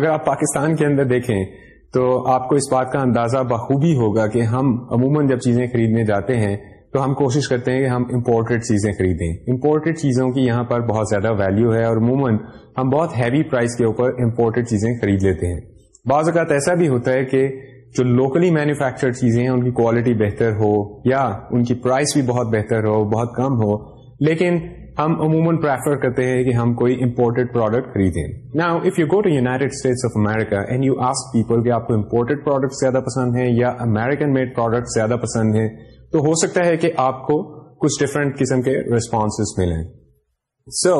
اگر آپ پاکستان کے اندر دیکھیں تو آپ کو اس بات کا اندازہ بخوبی ہوگا کہ ہم عموماً جب چیزیں خریدنے جاتے ہیں تو ہم کوشش کرتے ہیں کہ ہم امپورٹڈ چیزیں خریدیں امپورٹڈ چیزوں کی یہاں پر بہت زیادہ ویلیو ہے اور عموماً ہم بہت ہیوی پرائز کے اوپر امپورٹڈ چیزیں خرید لیتے ہیں بعض اوقات ایسا بھی ہوتا ہے کہ جو لوکلی مینوفیکچر چیزیں ہیں ان کی کوالٹی بہتر ہو یا ان کی پرائز بھی بہت بہتر ہو بہت کم ہو لیکن ہم عموماً پریفر کرتے ہیں کہ ہم کوئی امپورٹڈ پروڈکٹ خریدیں نا if you go to States of America and you ask people کہ آپ کو امپورٹڈ پروڈکٹ زیادہ پسند ہیں یا امیرکن میڈ پروڈکٹ زیادہ پسند ہیں تو ہو سکتا ہے کہ آپ کو کچھ ڈفرنٹ قسم کے ریسپانس ملیں سو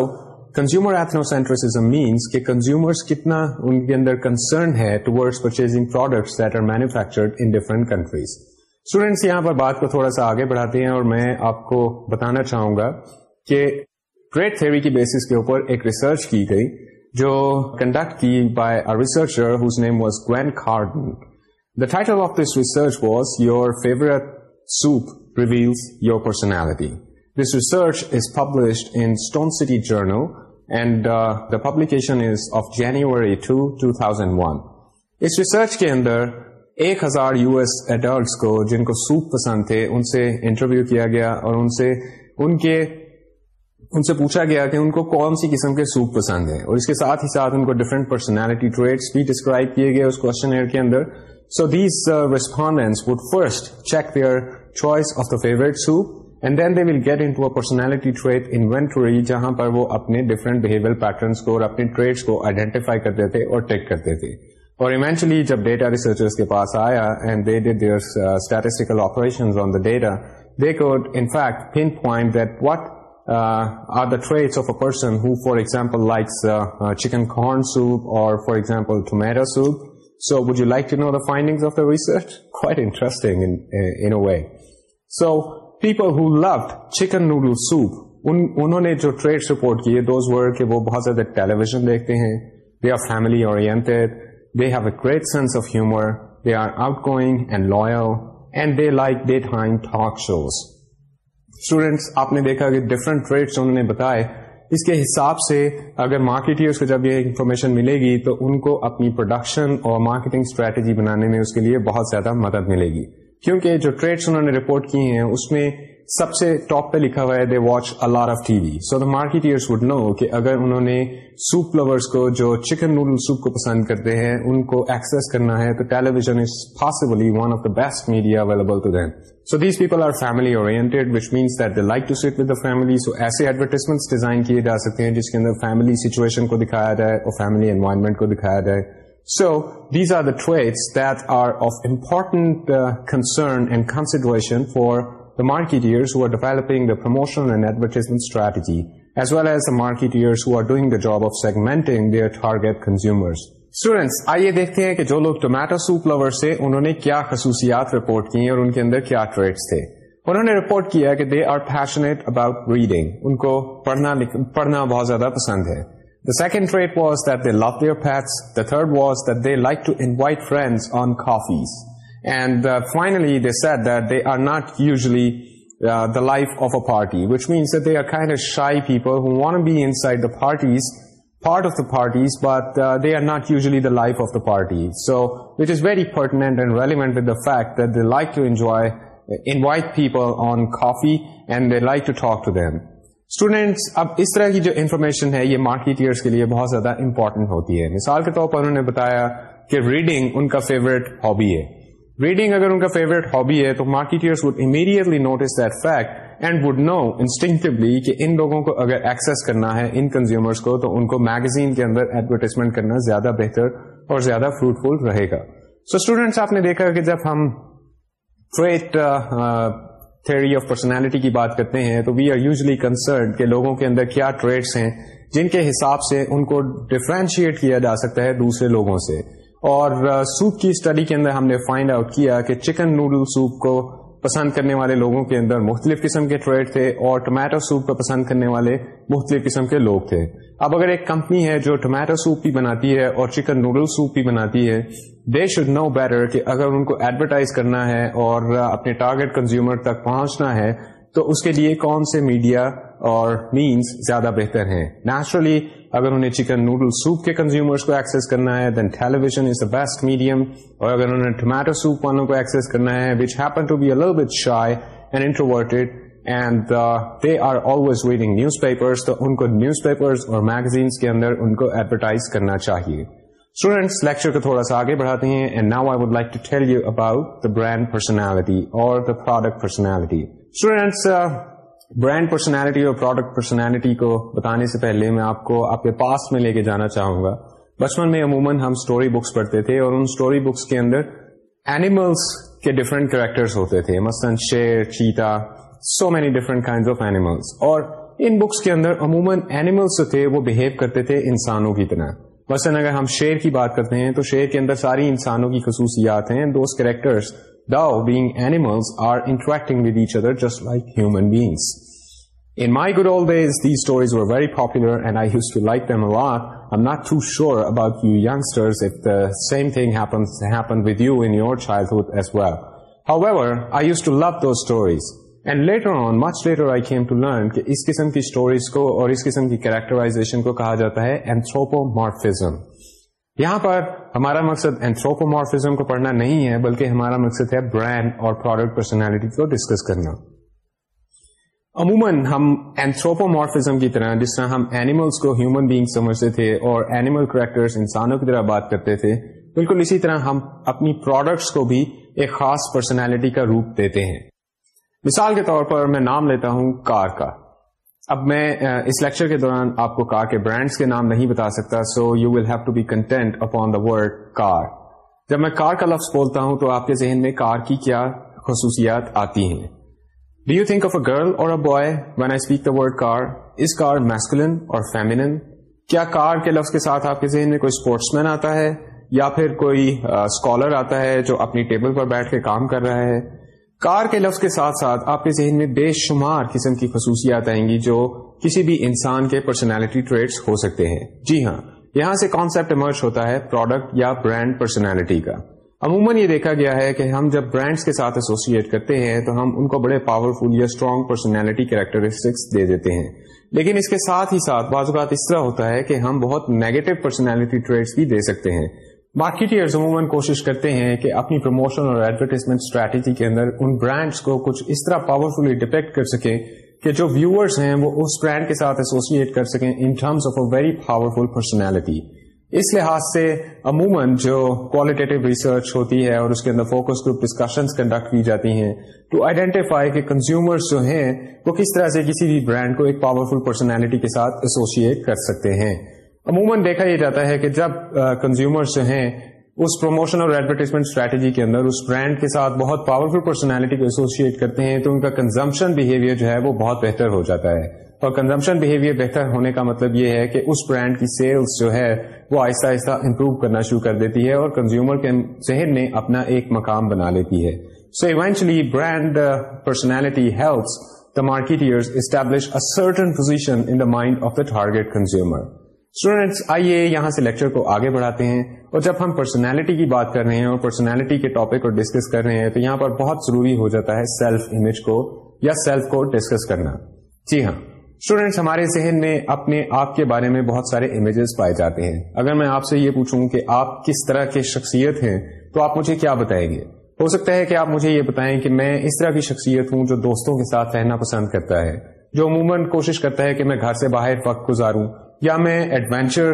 کنزیومر ایتھنو سینٹرسم مینس کہ کنزیومرس کتنا ان کے اندر کنسرن ہے towards purchasing products that are manufactured in different countries students یہاں پر بات کو تھوڑا سا آگے بڑھاتے ہیں اور میں آپ کو بتانا چاہوں گا کہ ٹریڈ تھیوری کی بیسس کے اوپر ایک ریسرچ کی گئی جو کنڈکٹ کی by researcher whose name was Gwen Carden the title of this research was your favourite soup reveals your personality this research is published in Stone City journal and the publication is of January two two thousand us research کے اندر ایک ہزار U S adults کو جن کو soup پسند تھے ان سے انٹرویو کیا گیا اور ان سے ان کے ان سے پوچھا گیا کہ ان کو کون سی قسم کے سوپ پسند ہے اور اس کے ساتھ ہی ساتھ ان کو ڈفرنٹ پرسنالٹی ٹریٹس بھی ڈسکرائب کیے گئے اس کوشچن کے اندر so these respondents would first check their choice of the favourite soup and then they will get in personality trait inventory جہاں پر وہ اپنے ڈیفرنٹ بہیویئر پیٹرنس کو اور اپنے ٹریٹس کو آئیڈینٹیفائی کرتے تھے اور ٹیک کرتے تھے اور ایونچلی جب ڈیٹا ریسرچرس کے پاس آیا and they did their statistical operation on the data they code in fact pinpoint that what are uh, the uh, uh, people person for example likes soup انہوں نے جو ٹریڈ رپورٹ کیے those were کہ وہ بہت زیادہ television دیکھتے ہیں they are family great sense of humour they are outgoing and loyal and they like the time talk shows students آپ نے دیکھا کہ ڈفرنٹ ٹریڈس بتائے اس کے حساب سے اگر مارکیٹ کو جب یہ انفارمیشن ملے گی تو ان کو اپنی پروڈکشن اور مارکیٹنگ اسٹریٹجی بنانے میں اس کے لیے بہت زیادہ مدد ملے گی کیونکہ جو ٹریڈس انہوں نے رپورٹ کی ہیں اس میں سب سے ٹاپ پہ لکھا ہوا ہے they watch a lot of TV so the market would know کہ اگر انہوں نے سوپ لورس کو جو چکن نوڈل سوپ کو پسند کرتے ہیں ان کو ایکسس کرنا ہے تو television is possibly one of the best media available to them so these people are family اور فیملی سو ایسے ایڈورٹیزمنٹس ڈیزائن کیے جا سکتے ہیں جس کے اندر فیملی سچویشن کو دکھایا جائے اور فیملی انوائرمنٹ کو دکھایا جائے so these are the thoughts that are of important concern and consideration for the marketers who are developing the promotion and advertisement strategy as well as the marketers who are doing the job of segmenting their target consumers students آئیے دیکھتے ہیں کہ جو لوگ tomato soup lower سے انہوں نے کیا خصوصیات رپورٹ کی اور ان کے اندر کیا ٹریٹس تھے انہوں نے رپورٹ کیا کہ they are passionate about reading ان کو پڑھنا پڑھنا بہت زیادہ پسند ہے the second trait was that they love your pets the third was that they like to invite friends on coffees and finally they set that they are not usually the life of a party which means they are kind shy people who want be inside the parties part of the parties but they are not usually the life of the parties so which is very pertinent and relevant fact that they like to enjoy invite people on coffee and they like to talk to them students اب اس طرح کی جو information ہے یہ marketeers کے لیے بہت زیادہ امپورٹنٹ ہوتی ہے مثال کے طور پر انہوں نے بتایا کہ ریڈنگ ان کا فیورٹ ہابی ہے ریڈنگ اگر ان کا فیوریٹ ہابی ہے تو marketer would immediately notice that fact and would know instinctively کہ ان لوگوں کو اگر ایکسس کرنا ہے ان کنزیومرس کو تو ان کو میگزین کے اندر ایڈورٹیزمنٹ کرنا زیادہ بہتر اور زیادہ فروٹفل رہے گا سو اسٹوڈینٹس آپ نے دیکھا کہ جب ہم فریٹ تھری آف پرسنالٹی کی بات کرتے ہیں تو وی آر یوزلی کنسرن کہ لوگوں کے اندر کیا ٹریڈس ہیں جن کے حساب سے ان کو ڈفرینشیٹ کیا جا سکتا ہے دوسرے لوگوں سے اور سوپ کی اسٹڈی کے اندر ہم نے فائنڈ آؤٹ کیا کہ چکن نوڈل سوپ کو پسند کرنے والے لوگوں کے اندر مختلف قسم کے ٹریڈ تھے اور ٹومیٹو سوپ کو پسند کرنے والے مختلف قسم کے لوگ تھے اب اگر ایک کمپنی ہے جو ٹومیٹو سوپ بھی بناتی ہے اور چکن نوڈل سوپ بھی بناتی ہے دے شوڈ نو بیٹر کہ اگر ان کو ایڈورٹائز کرنا ہے اور اپنے ٹارگیٹ کنزیومر تک پہنچنا ہے تو اس کے لیے کون سے میڈیا اور مینس زیادہ بہتر ہیں نیچرلی اگر انہیں چکن نوڈل سوپ کے کنزیومرس کو ایکسس کرنا ہے then television is the best medium اور اگر انہیں ٹومیٹو سوپ والوں کو ایکسس کرنا ہے which happen to be all but shy and introverted and they are always reading newspapers تو ان کو نیوز پیپرس اور میگزینس کے اندر ان کو ایڈورٹائز کرنا چاہیے اسٹوڈینٹس لیکچر کو تھوڑا سا آگے بڑھاتے ہیں and now I would like to teach you about the brand personality اور the product personality students brand personality اور پروڈکٹ پرسنالٹی کو بتانے سے پہلے میں آپ کو آپ کے پاس میں لے کے جانا چاہوں گا بچپن میں عموماً ہم اسٹوری بکس پڑھتے تھے اور ان اسٹوری بکس کے اندر اینیملس کے ڈفرینٹ کریکٹرس ہوتے تھے مثلاً شیر چیتا so many different kind of animals اور ان بکس کے اندر عموماً اینیملس جو تھے وہ بہیو کرتے تھے انسانوں کی طرح مثلاً اگر ہم شیر کی بات کرتے ہیں تو شیر کے اندر ساری انسانوں کی خصوصیات ہیں دوز کریکٹرس اس قسم کی اسٹوریز کو اور اس قسم کی کیریکٹرائزیشن کو کہا جاتا ہے یہاں پر ہمارا مقصد اینتروپومارفزم کو پڑھنا نہیں ہے بلکہ ہمارا مقصد ہے برانڈ اور پروڈکٹ پرسنالٹی کو ڈسکس کرنا عموماً ہم انتھروپومارفیزم کی طرح جس طرح ہم اینیملس کو ہیومن بینگ سمجھتے تھے اور اینیمل کریکٹر انسانوں کی طرح بات کرتے تھے بالکل اسی طرح ہم اپنی پروڈکٹس کو بھی ایک خاص پرسنالٹی کا روپ دیتے ہیں مثال کے طور پر میں نام لیتا ہوں کار کا اب میں اس لیکچر کے دوران آپ کو کار کے برانڈس کے نام نہیں بتا سکتا so you will have to be content upon the word car جب میں کار کا لفظ بولتا ہوں تو آپ کے ذہن میں کار کی کیا خصوصیات آتی ہیں do you think of a girl or a boy when I speak the us car masculine اور فیمینن کیا کار کے لفظ کے ساتھ آپ کے ذہن میں کوئی اسپورٹس مین آتا ہے یا پھر کوئی اسکالر آتا ہے جو اپنی ٹیبل پر بیٹھ کے کام کر رہا ہے کار کے لفظ کے ساتھ ساتھ آپ کے ذہن میں بے شمار قسم کی خصوصیات آئیں گی جو کسی بھی انسان کے پرسنالٹی ٹریٹس ہو سکتے ہیں جی ہاں یہاں سے کانسپٹ ایمرج ہوتا ہے پروڈکٹ یا برانڈ پرسنالٹی کا عموماً یہ دیکھا گیا ہے کہ ہم جب برانڈ کے ساتھ ایسوسیٹ کرتے ہیں تو ہم ان کو بڑے پاورفل یا اسٹرانگ پرسنالٹی کیریکٹرسٹکس دے دیتے ہیں لیکن اس کے ساتھ ہی ساتھ بعض اوقات اس طرح ہوتا ہے کہ ہم بہت نیگیٹو پرسنالٹی ٹریٹس بھی دے سکتے ہیں مارکیٹرز عموماً کوشش کرتے ہیں کہ اپنی پروموشن اور ایڈورٹیزمنٹ اسٹریٹجی کے اندر ان برانڈس کو کچھ اس طرح پاورفلی ڈپیکٹ کر سکیں کہ جو ویوئرس ہیں وہ اس برانڈ کے ساتھ ایسوسیٹ کر سکیں in terms of a very powerful personality اس لحاظ سے عموماً جو کوالٹی ریسرچ ہوتی ہے اور اس کے اندر فوکس گروپ ڈسکشن کنڈکٹ کی جاتی ہیں ٹو آئیڈینٹیفائی کہ کنزیومرس جو ہیں وہ کس طرح سے کسی بھی برانڈ کو ایک پاورفل پرسنالٹی کے ساتھ ایسوسیٹ کر سکتے ہیں عموماً دیکھا یہ جاتا ہے کہ جب کنزیومر جو ہیں اس پروموشن اور ایڈورٹیزمنٹ اسٹریٹجی کے اندر اس برانڈ کے ساتھ بہت پاورفل پرسنالٹی کو ایسوسیٹ کرتے ہیں تو ان کا کنزمپشن بہیویئر جو ہے وہ بہت بہتر ہو جاتا ہے اور کنزمپشن بہیویئر بہتر ہونے کا مطلب یہ ہے کہ اس برانڈ کی سیلز جو ہے وہ آہستہ آہستہ امپروو کرنا شروع کر دیتی ہے اور کنزیومر کے ذہن میں اپنا ایک مقام بنا لیتی ہے so eventually brand personality helps the establish a certain position in the mind of the target consumer students آئیے یہاں سے لیکچر کو آگے بڑھاتے ہیں اور جب ہم پرسنالٹی کی بات کر رہے ہیں اور پرسنالٹی کے ٹاپک کو ڈسکس کر رہے ہیں تو یہاں پر بہت ضروری ہو جاتا ہے سیلف امیج کو یا سیلف کو ڈسکس کرنا جی ہاں اسٹوڈینٹس ہمارے ذہن میں اپنے آپ کے بارے میں بہت سارے امیجز پائے جاتے ہیں اگر میں آپ سے یہ پوچھوں کہ آپ کس طرح کے شخصیت ہیں تو آپ مجھے کیا بتائیں گے ہو سکتا ہے کہ آپ مجھے یہ بتائیں کہ میں اس طرح کی شخصیت ہوں جو دوستوں کے ساتھ رہنا پسند کرتا ہے جو عموماً کوشش کرتا ہے کہ میں گھر سے باہر وقت گزاروں یا میں ایڈوینچر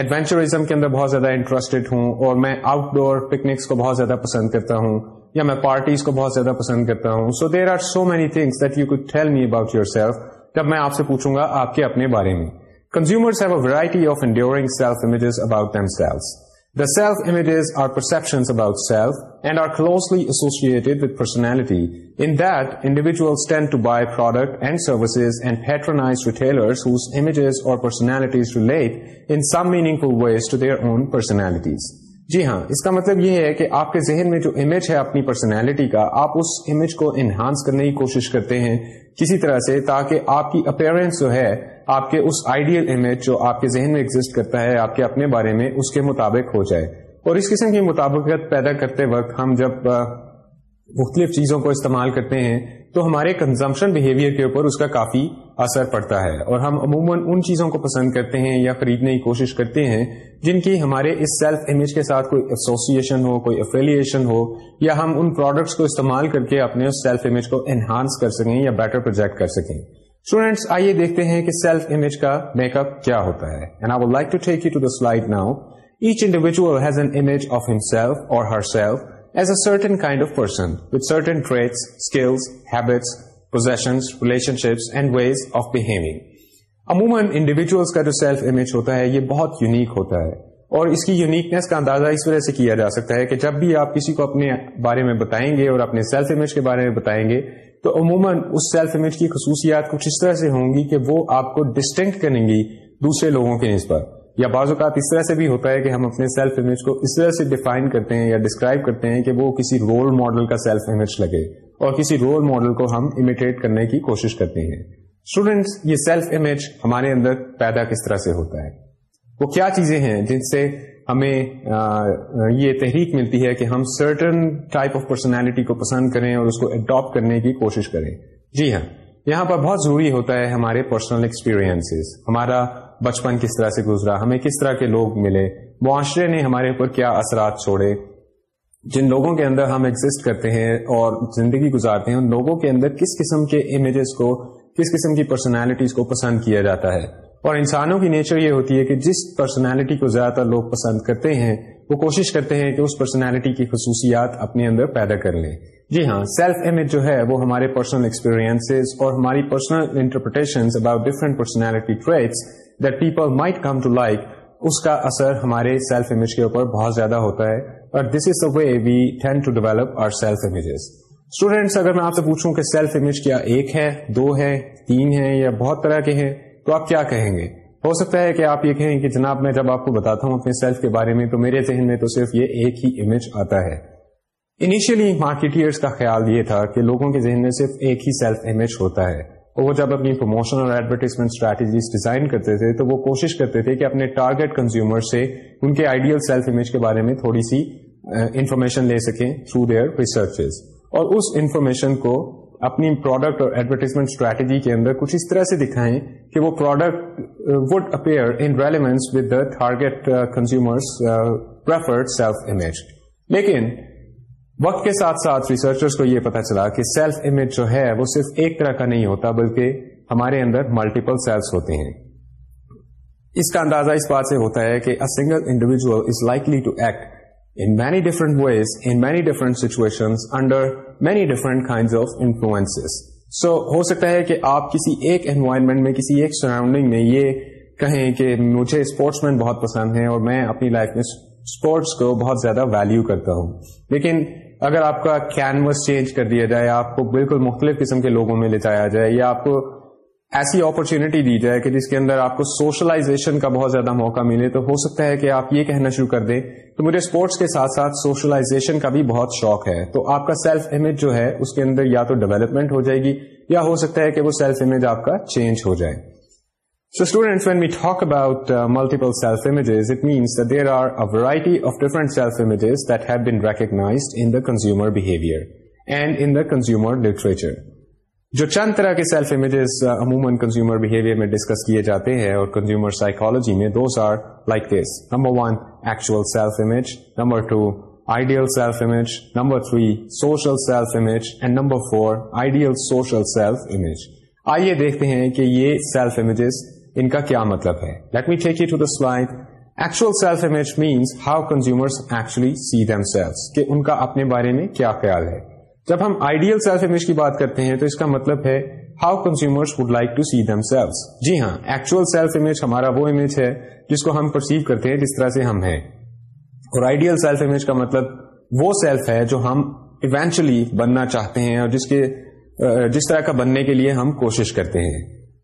ایڈوینچرزم کے اندر بہت زیادہ انٹرسٹڈ ہوں اور میں آؤٹ ڈور پکنکس کو بہت زیادہ پسند کرتا ہوں یا میں پارٹیز کو بہت زیادہ پسند کرتا ہوں so there are so many things that you could tell me about yourself جب میں آپ سے پوچھوں گا آپ کے اپنے بارے میں consumers a variety of enduring self images about The self-images are perceptions about self and are closely associated with personality, in that individuals tend to buy product and services and patronize retailers whose images or personalities relate in some meaningful ways to their own personalities. جی ہاں اس کا مطلب یہ ہے کہ آپ کے ذہن میں جو امیج ہے اپنی پرسنالٹی کا آپ اس امیج کو انہانس کرنے کی کوشش کرتے ہیں کسی طرح سے تاکہ آپ کی اپیئرنس جو ہے آپ کے اس آئیڈیل امیج جو آپ کے ذہن میں ایگزٹ کرتا ہے آپ کے اپنے بارے میں اس کے مطابق ہو جائے اور اس قسم کی مطابقت پیدا کرتے وقت ہم جب مختلف چیزوں کو استعمال کرتے ہیں تو ہمارے کنزمپشن بہیویئر کے اوپر اس کا کافی اثر پڑتا ہے اور ہم عموماً ان چیزوں کو پسند کرتے ہیں یا خریدنے کی کوشش کرتے ہیں جن کی ہمارے اس سیلف امیج کے ساتھ کوئی ایسوسیشن ہو کوئی افیلیشن ہو یا ہم ان پروڈکٹس کو استعمال کر کے اپنے اس سیلف امیج کو انہانس کر سکیں یا بیٹر پروجیکٹ کر سکیں اسٹوڈینٹس آئیے دیکھتے ہیں کہ سیلف امیج کا میک اپ کیا ہوتا ہے ہر سیلف انڈیویجلس کا جو سیلف امیج ہوتا ہے یہ بہت یونیک ہوتا ہے اور اس کی یونیکنیس کا اندازہ اس وجہ سے کیا جا سکتا ہے کہ جب بھی آپ کسی کو اپنے بارے میں بتائیں گے اور اپنے سیلف امیج کے بارے میں بتائیں گے تو عموماً اس سیلف امیج کی خصوصیات کچھ اس طرح سے ہوں گی کہ وہ آپ کو ڈسٹنکٹ کریں گی دوسرے لوگوں کے نسبت یا بعض اوقات اس طرح سے بھی ہوتا ہے کہ ہم اپنے سیلف امیج کو اس طرح سے ڈیفائن کرتے ہیں یا ڈسکرائب کرتے ہیں کہ وہ کسی رول ماڈل کا سیلف امیج لگے اور کسی رول ماڈل کو ہم امیٹیٹ کرنے کی کوشش کرتے ہیں اسٹوڈینٹس یہ سیلف امیج ہمارے اندر پیدا کس طرح سے ہوتا ہے وہ کیا چیزیں ہیں جن سے ہمیں یہ تحریک ملتی ہے کہ ہم سرٹن ٹائپ آف پرسنالٹی کو پسند کریں اور اس کو اڈاپٹ کرنے کی کوشش کریں جی ہاں یہاں پر بہت ضروری ہوتا ہے ہمارے پرسنل ایکسپیرئنس ہمارا بچپن کس طرح سے گزرا ہمیں کس طرح کے لوگ ملے معاشرے نے ہمارے اوپر کیا اثرات چھوڑے جن لوگوں کے اندر ہم ایگزٹ کرتے ہیں اور زندگی گزارتے ہیں ان لوگوں کے اندر کس کس قسم قسم کے امیجز کو کی پرسنالٹیز کو پسند کیا جاتا ہے اور انسانوں کی نیچر یہ ہوتی ہے کہ جس پرسنالٹی کو زیادہ تر لوگ پسند کرتے ہیں وہ کوشش کرتے ہیں کہ اس پرسنالٹی کی خصوصیات اپنے اندر پیدا کر لیں جی ہاں سیلف امیج جو ہے وہ ہمارے پرسنل ایکسپیرئنس اور ہماری personal interpretation about different personality traits اس کا اثر ہمارے سیلف امیج کے اوپر بہت زیادہ ہوتا ہے اور this is a way we tend to develop our self images students اگر میں آپ سے پوچھوں کہ سیلف امیج کیا ایک ہے دو ہے تین ہے یا بہت طرح کے ہیں تو آپ کیا کہیں گے ہو سکتا ہے کہ آپ یہ کہیں کہ جناب میں جب آپ کو بتاتا ہوں اپنے سیلف کے بارے میں تو میرے ذہن میں تو صرف یہ ایک ہی امیج آتا ہے انیشیلی مارکیٹرس کا خیال یہ تھا کہ لوگوں کے ذہن میں صرف ایک ہی سیلف امیج ہوتا ہے وہ جب اپنی پروموشن اور ایڈورٹیزمنٹ اسٹریٹجیز ڈیزائن کرتے تھے تو وہ کوشش کرتے تھے کہ اپنے ٹارگیٹ کنزیومر سے ان کے آئیڈیل سیلف امیج کے بارے میں تھوڑی سی انفارمیشن لے سکیں تھرو دیئر ریسرچ اور اس انفارمیشن کو اپنی پروڈکٹ اور ایڈورٹیزمنٹ اسٹریٹجی کے اندر کچھ اس طرح سے دکھائیں کہ وہ product would appear in relevance with the target preferred self image لیکن وقت کے ساتھ ساتھ ریسرچرز کو یہ پتا چلا کہ سیلف امیج جو ہے وہ صرف ایک طرح کا نہیں ہوتا بلکہ ہمارے اندر ملٹیپل سیلس ہوتے ہیں اس کا اندازہ اس بات سے ہوتا ہے کہ single individual is likely to act in many different ways in many different situation under many different kind of influence so ہو سکتا ہے کہ آپ کسی ایک انوائرمنٹ میں کسی ایک سراؤنڈنگ میں یہ کہیں کہ مجھے اسپورٹس مین بہت پسند ہیں اور میں اپنی لائف میں اسپورٹس کو بہت زیادہ ویلو کرتا ہوں لیکن اگر آپ کا کینوس چینج کر دیا جائے آپ کو بالکل مختلف قسم کے لوگوں میں لے جایا جائے یا آپ کو ایسی اپرچونٹی دی جائے کہ جس کے اندر آپ کو سوشلائزیشن کا بہت زیادہ موقع ملے تو ہو سکتا ہے کہ آپ یہ کہنا شروع کر دیں کہ مجھے اسپورٹس کے ساتھ ساتھ سوشلائزیشن کا بھی بہت شوق ہے تو آپ کا سیلف امیج جو ہے اس کے اندر یا تو ڈیولپمنٹ ہو جائے گی یا ہو سکتا ہے کہ وہ سیلف امیج آپ کا چینج ہو جائے So students, when we talk about uh, multiple self-images, it means that there are a variety of different self-images that have been recognized in the consumer behavior and in the consumer literature. جو چند طرح کے self images uh, عموماً consumer behaviour میں discuss کیے جاتے ہیں اور کنزیومر سائیکالوجی میں those are like this number one actual self image number two ideal self image number three social self image and number four ideal social self image آئیے دیکھتے ہیں کہ یہ سیلف امیجز ان کا کیا مطلب ہے let me take you to meet actual self image means how actually see them کہ ان کا اپنے بارے میں کیا خیال ہے جب ہم آئیڈیل سیلف امیج کی بات کرتے ہیں تو اس کا مطلب ہے how consumers like to see themselves جی ہاں ایکچوئل سیلف امیج ہمارا وہ امیج ہے جس کو ہم پرسیو کرتے ہیں جس طرح سے ہم ہیں اور آئیڈیل سیلف امیج کا مطلب وہ سیلف ہے جو ہم ایونچلی بننا چاہتے ہیں اور جس کے جس طرح کا بننے کے لیے ہم کوشش کرتے ہیں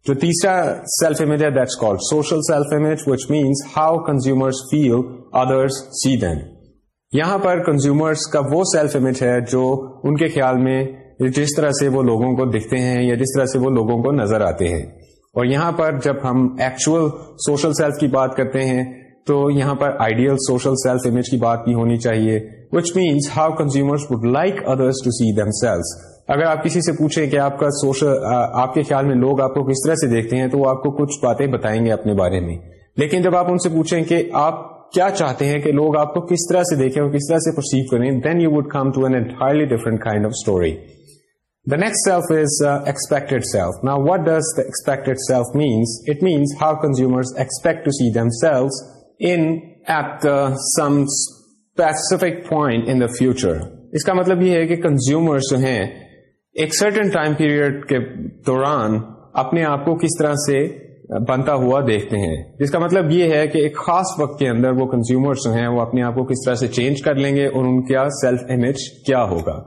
جو تیسرا سیلف امیج ہے that's called social self image which means how consumer feel see then یہاں پر کنزیومرس کا وہ سیلف امیج ہے جو ان کے خیال میں جس طرح سے وہ لوگوں کو دکھتے ہیں یا جس طرح سے وہ لوگوں کو نظر آتے ہیں اور یہاں پر جب ہم ایکچوئل سوشل سیلف کی بات کرتے ہیں تو یہاں پر آئیڈیل سوشل سیلف امیج کی بات بھی ہونی چاہیے which means how consumer would like others to see themselves اگر آپ کسی سے پوچھیں کہ آپ کا سوشل آپ کے خیال میں لوگ آپ کو کس طرح سے دیکھتے ہیں تو وہ آپ کو کچھ باتیں بتائیں گے اپنے بارے میں لیکن جب آپ ان سے پوچھیں کہ آپ کیا چاہتے ہیں کہ لوگ آپ کو کس طرح سے دیکھیں اور کس طرح سے پرسیو کریں then you would come to an entirely different kind of story the next self is expect self نا what does the expected self means it means how consumer expect to see themselves at some specific point in the future اس کا مطلب یہ ہے کہ consumers جو ہیں ایک certain time period کے دوران اپنے آپ کو کس طرح سے بنتا ہوا دیکھتے ہیں جس کا مطلب یہ ہے کہ ایک خاص وقت کے اندر وہ کنزیومرس ہیں وہ اپنے آپ کو کس طرح سے چینج کر لیں گے اور ان کا سیلف امیج کیا ہوگا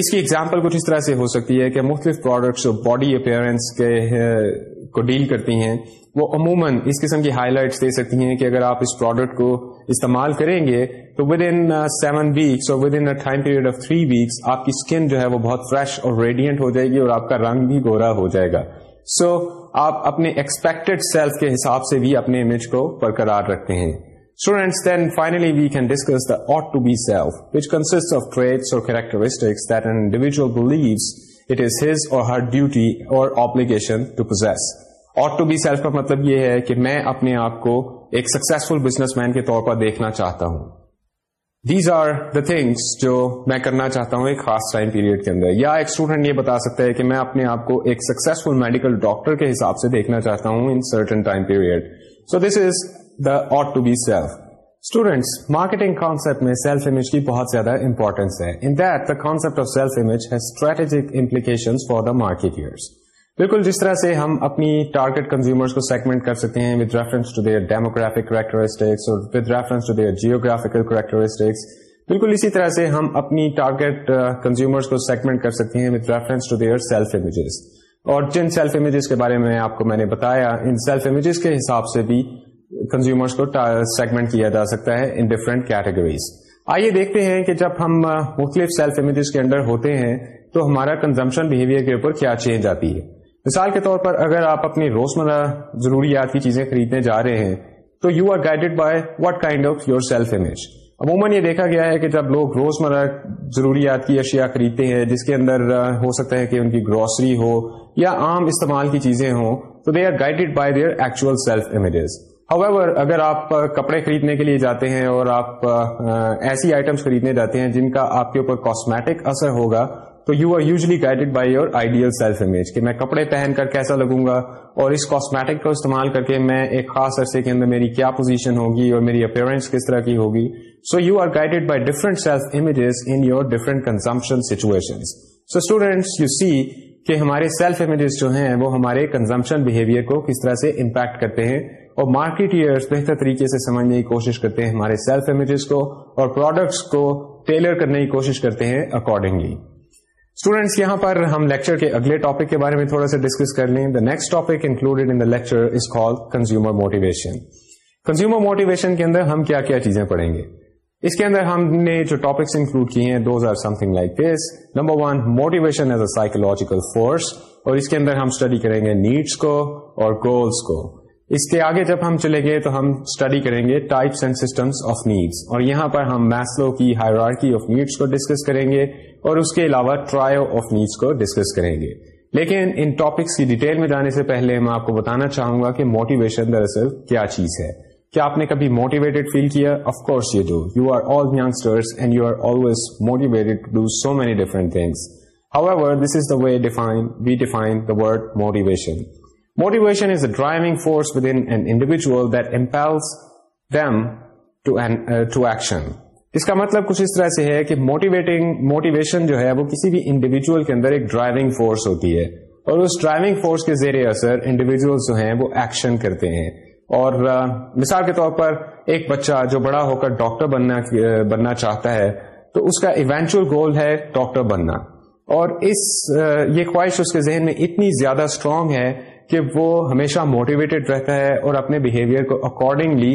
اس کی ایگزامپل کچھ اس طرح سے ہو سکتی ہے کہ مختلف پروڈکٹس باڈی اپیئرنس کے کو ڈیل کرتی ہیں وہ عموماً اس قسم کی ہائی لائٹس دے سکتی ہیں کہ اگر آپ اس پروڈکٹ کو استعمال کریں گے تو ود ان سیون ویکس اور within time period of three weeks آپ کی اسکن جو ہے وہ بہت فریش اور ریڈینٹ ہو جائے گی اور آپ کا رنگ بھی گورا ہو جائے گا سو so, آپ اپنے ایکسپیکٹڈ سیلف کے حساب سے بھی اپنے امیج کو برقرار رکھتے ہیں Students, then finally we can discuss the ought Ought to to to be be self, self which consists of traits or or or characteristics that an individual believes it is his her duty obligation possess. کا مطلب یہ ہے کہ میں اپنے آپ کو ایک سکسفل بزنس مین کے طور پر دیکھنا چاہتا ہوں دیز آر دا تھنگس جو میں کرنا چاہتا ہوں ایک خاص ٹائم پیریڈ کے اندر یا ایک اسٹوڈنٹ یہ بتا سکتا ہے کہ میں اپنے آپ کو ایک سکسفل میڈیکل ڈاکٹر کے حساب سے دیکھنا چاہتا ہوں certain time period so this is ought to be self students marketing concept میں سیلف امیج کی بہت زیادہ امپورٹینس ہے جس طرح سے ہم اپنی ٹارگیٹ کنزیومرس کو سیگمنٹ کر سکتے ہیں اور ہم اپنی ٹارگیٹ کنزیومر کو سیگمنٹ کر سکتے ہیں with reference to their self images اور جن سیلف امیجز کے بارے میں آپ کو میں نے بتایا ان سیلف امیجز کے حساب سے بھی کنزیومرس کو سیگمنٹ کیا جا سکتا ہے ان ڈفرنٹ کیٹیگریز آئیے دیکھتے ہیں کہ جب ہم مختلف سیلف امیجز کے اندر ہوتے ہیں تو ہمارا کنزمپشن بہیویئر کے اوپر کیا چینج آتی ہے مثال کے طور پر اگر آپ اپنی روزمرہ ضروریات کی چیزیں خریدنے جا رہے ہیں تو you are guided by what kind of your self image عموماً یہ دیکھا گیا ہے کہ جب لوگ روزمرہ ضروریات کی اشیاء خریدتے ہیں جس کے اندر ہو سکتا ہے کہ ان کی گروسری ہو یا عام استعمال کی چیزیں ہوں تو they are guided by their actual self images اگر آپ کپڑے خریدنے کے لیے جاتے ہیں اور آپ ایسی آئٹمس خریدنے جاتے ہیں جن کا آپ کے اوپر کاسمیٹک اثر ہوگا تو you are usually guided by your ideal self image کہ میں کپڑے پہن کر کیسا لگوں گا اور اس کاسمیٹک کو استعمال کر کے میں ایک خاص عرصے کے اندر میری کیا پوزیشن ہوگی اور میری اپیئرنس کس طرح کی ہوگی so you are guided by different self images in your different consumption situation so students you see کہ ہمارے سیلف امیجز جو ہیں وہ ہمارے کنزمپشن بہیویئر کو کس طرح سے امپیکٹ کرتے ہیں اور مارکیٹ ایئرس بہتر طریقے سے سمجھنے کی کوشش کرتے ہیں ہمارے سیلف امیجز کو اور پروڈکٹس کو ٹیلر کرنے کی کوشش کرتے ہیں اکارڈنگلی اسٹوڈینٹس یہاں پر ہم لیکچر کے اگلے ٹاپک کے بارے میں تھوڑا سا ڈسکس کر لیں the next topic included in lecture is call consumer motivation consumer motivation کے اندر ہم کیا کیا چیزیں پڑھیں گے اس کے اندر ہم نے جو ٹاپکس انکلوڈ کیے ہیں those are something like this number one motivation as a psychological force اور اس کے اندر ہم اسٹڈی کریں گے نیڈس کو اور گولس کو اس کے آگے جب ہم چلے گئے تو ہم اسٹڈی کریں گے types and systems of needs اور یہاں پر ہم میسلو کی ہائرارکی آف نیڈس کو ڈسکس کریں گے اور اس کے علاوہ ٹرائیو آف نیڈس کو ڈسکس کریں گے لیکن ان ٹاپکس کی ڈیٹیل میں جانے سے پہلے میں آپ کو بتانا چاہوں گا کہ موٹیویشن دراصل کیا چیز ہے کیا آپ نے کبھی موٹیویٹڈ فیل کیا of course you do you are all youngsters and you are always motivated to do so many different things however this is the way define we define the word motivation an, force with uh, action. اس کا مطلب کچھ اس طرح سے ہے کہ motivating motivation جو ہے وہ کسی بھی انڈیویجل کے اندر ایک ڈرائیونگ فورس ہوتی ہے اور اس ڈرائیونگ فورس کے زیر اثر انڈیویجل جو ہیں وہ ایکشن کرتے ہیں اور مثال کے طور پر ایک بچہ جو بڑا ہو کر ڈاکٹر بننا بننا چاہتا ہے تو اس کا ایونچل گول ہے ڈاکٹر بننا اور اس یہ خواہش اس کے ذہن میں اتنی زیادہ اسٹرانگ ہے کہ وہ ہمیشہ موٹیویٹیڈ رہتا ہے اور اپنے بہیویئر کو اکارڈنگلی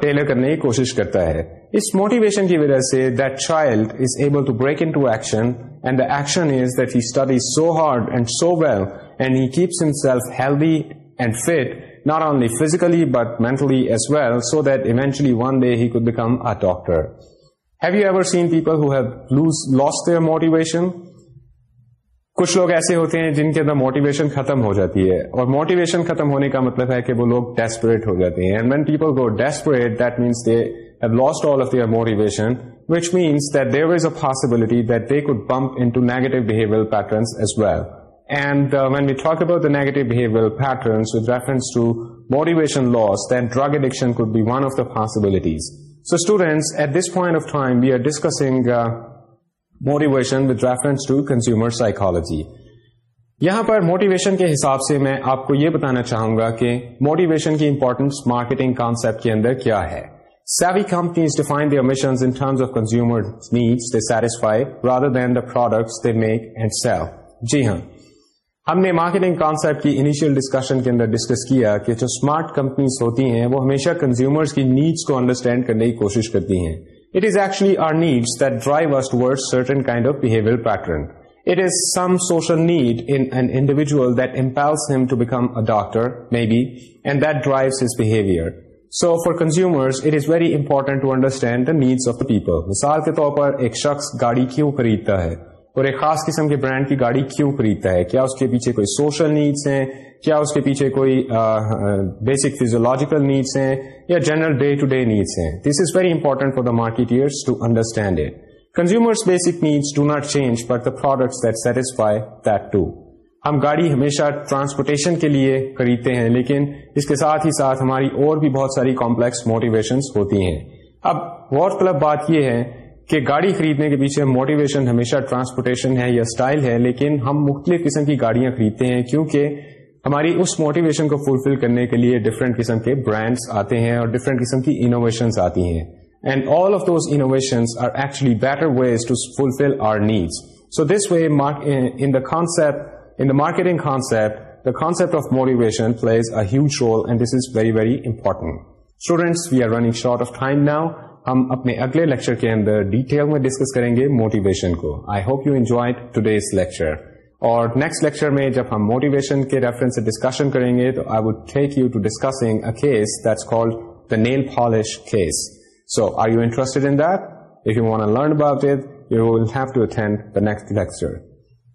ٹیلر کرنے کی کوشش کرتا ہے اس موٹیویشن کی وجہ سے that child is able to break into action and the action is that he study so hard and so well and he keeps self healthy and fit not only physically but mentally as well so that eventually one day he could become a doctor Have you ever seen people who have lose, lost their motivation? کچھ لوگ ایسے ہوتے ہیں جن کے اندر motivation ختم ہو جاتی ہے اور موٹیویشن ختم ہونے کا مطلب ہے کہ وہ لوگ ڈیسپریٹ ہو جاتے ہیں a possibility when we talk about motivation loss then drug possibilities so students at this point of time we are discussing motivation with reference to consumer psychology یہاں پر موٹیویشن کے حساب سے میں آپ کو یہ بتانا چاہوں گا کہ موٹیویشن کی امپورٹینس مارکیٹنگ کانسپٹ کے اندر کیا ہے سیون کمپنیزنس آف کنزیومر ہم نے مارکیٹنگ کانسپٹ کی انیشیل ڈسکشن کے اندر ڈسکس کیا کہ جو اسمارٹ کمپنیز ہوتی ہیں وہ ہمیشہ کنزیومرز کی نیڈس کو انڈرسٹینڈ کرنے کی کوشش کرتی ہیں ڈاکٹرائیوز ہز بہر so for consumer it is very important to understand needs of the people مثال کے طور پر ایک شخص گاڑی کیوں خریدتا ہے اور ایک خاص قسم کے برانڈ کی گاڑی کیوں خریدتا ہے کیا اس کے پیچھے کوئی سوشل نیڈس ہیں کیا اس کے پیچھے کوئی بیسک فیزیولوجیکل نیڈس ہیں یا general day to day needs ہیں this is very important for the marketers to understand it consumers basic needs do not change the satisfy that to ہم گاڑی ہمیشہ ٹرانسپورٹیشن کے لیے خریدتے ہیں لیکن اس کے ساتھ ہی ساتھ ہماری اور بھی بہت ساری کمپلیکس موٹیویشن ہوتی ہیں اب غور طلب بات یہ ہے کہ گاڑی خریدنے کے پیچھے موٹیویشن ہمیشہ ٹرانسپورٹیشن ہے یا اسٹائل ہے لیکن ہم مختلف قسم کی گاڑیاں خریدتے ہیں کیونکہ ہماری اس موٹیویشن کو فلفل کرنے کے لیے ڈفرینٹ قسم کے برانڈس آتے ہیں اور ڈفرنٹ قسم کی انوویشنس آتی ہیں and all of those innovations are actually better ways to fulfil our needs so this way in the concept in the marketing concept the concept of motivation plays a huge role and this is very very important students we are running short of time now ہم اپنے اگلے lecture کے اندر detail میں discuss کریں گے motivation کو I hope you enjoy today's lecture اور نیکسٹ لیکچر میں جب ہم موٹیویشن کے ریفرنس سے ڈسکشن کریں گے تو I would take you to discussing so are you in that if you want learn about it you have to attend the next lecture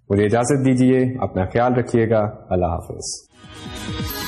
مجھے اجازت دیجیے اپنا خیال رکھیے گا اللہ حافظ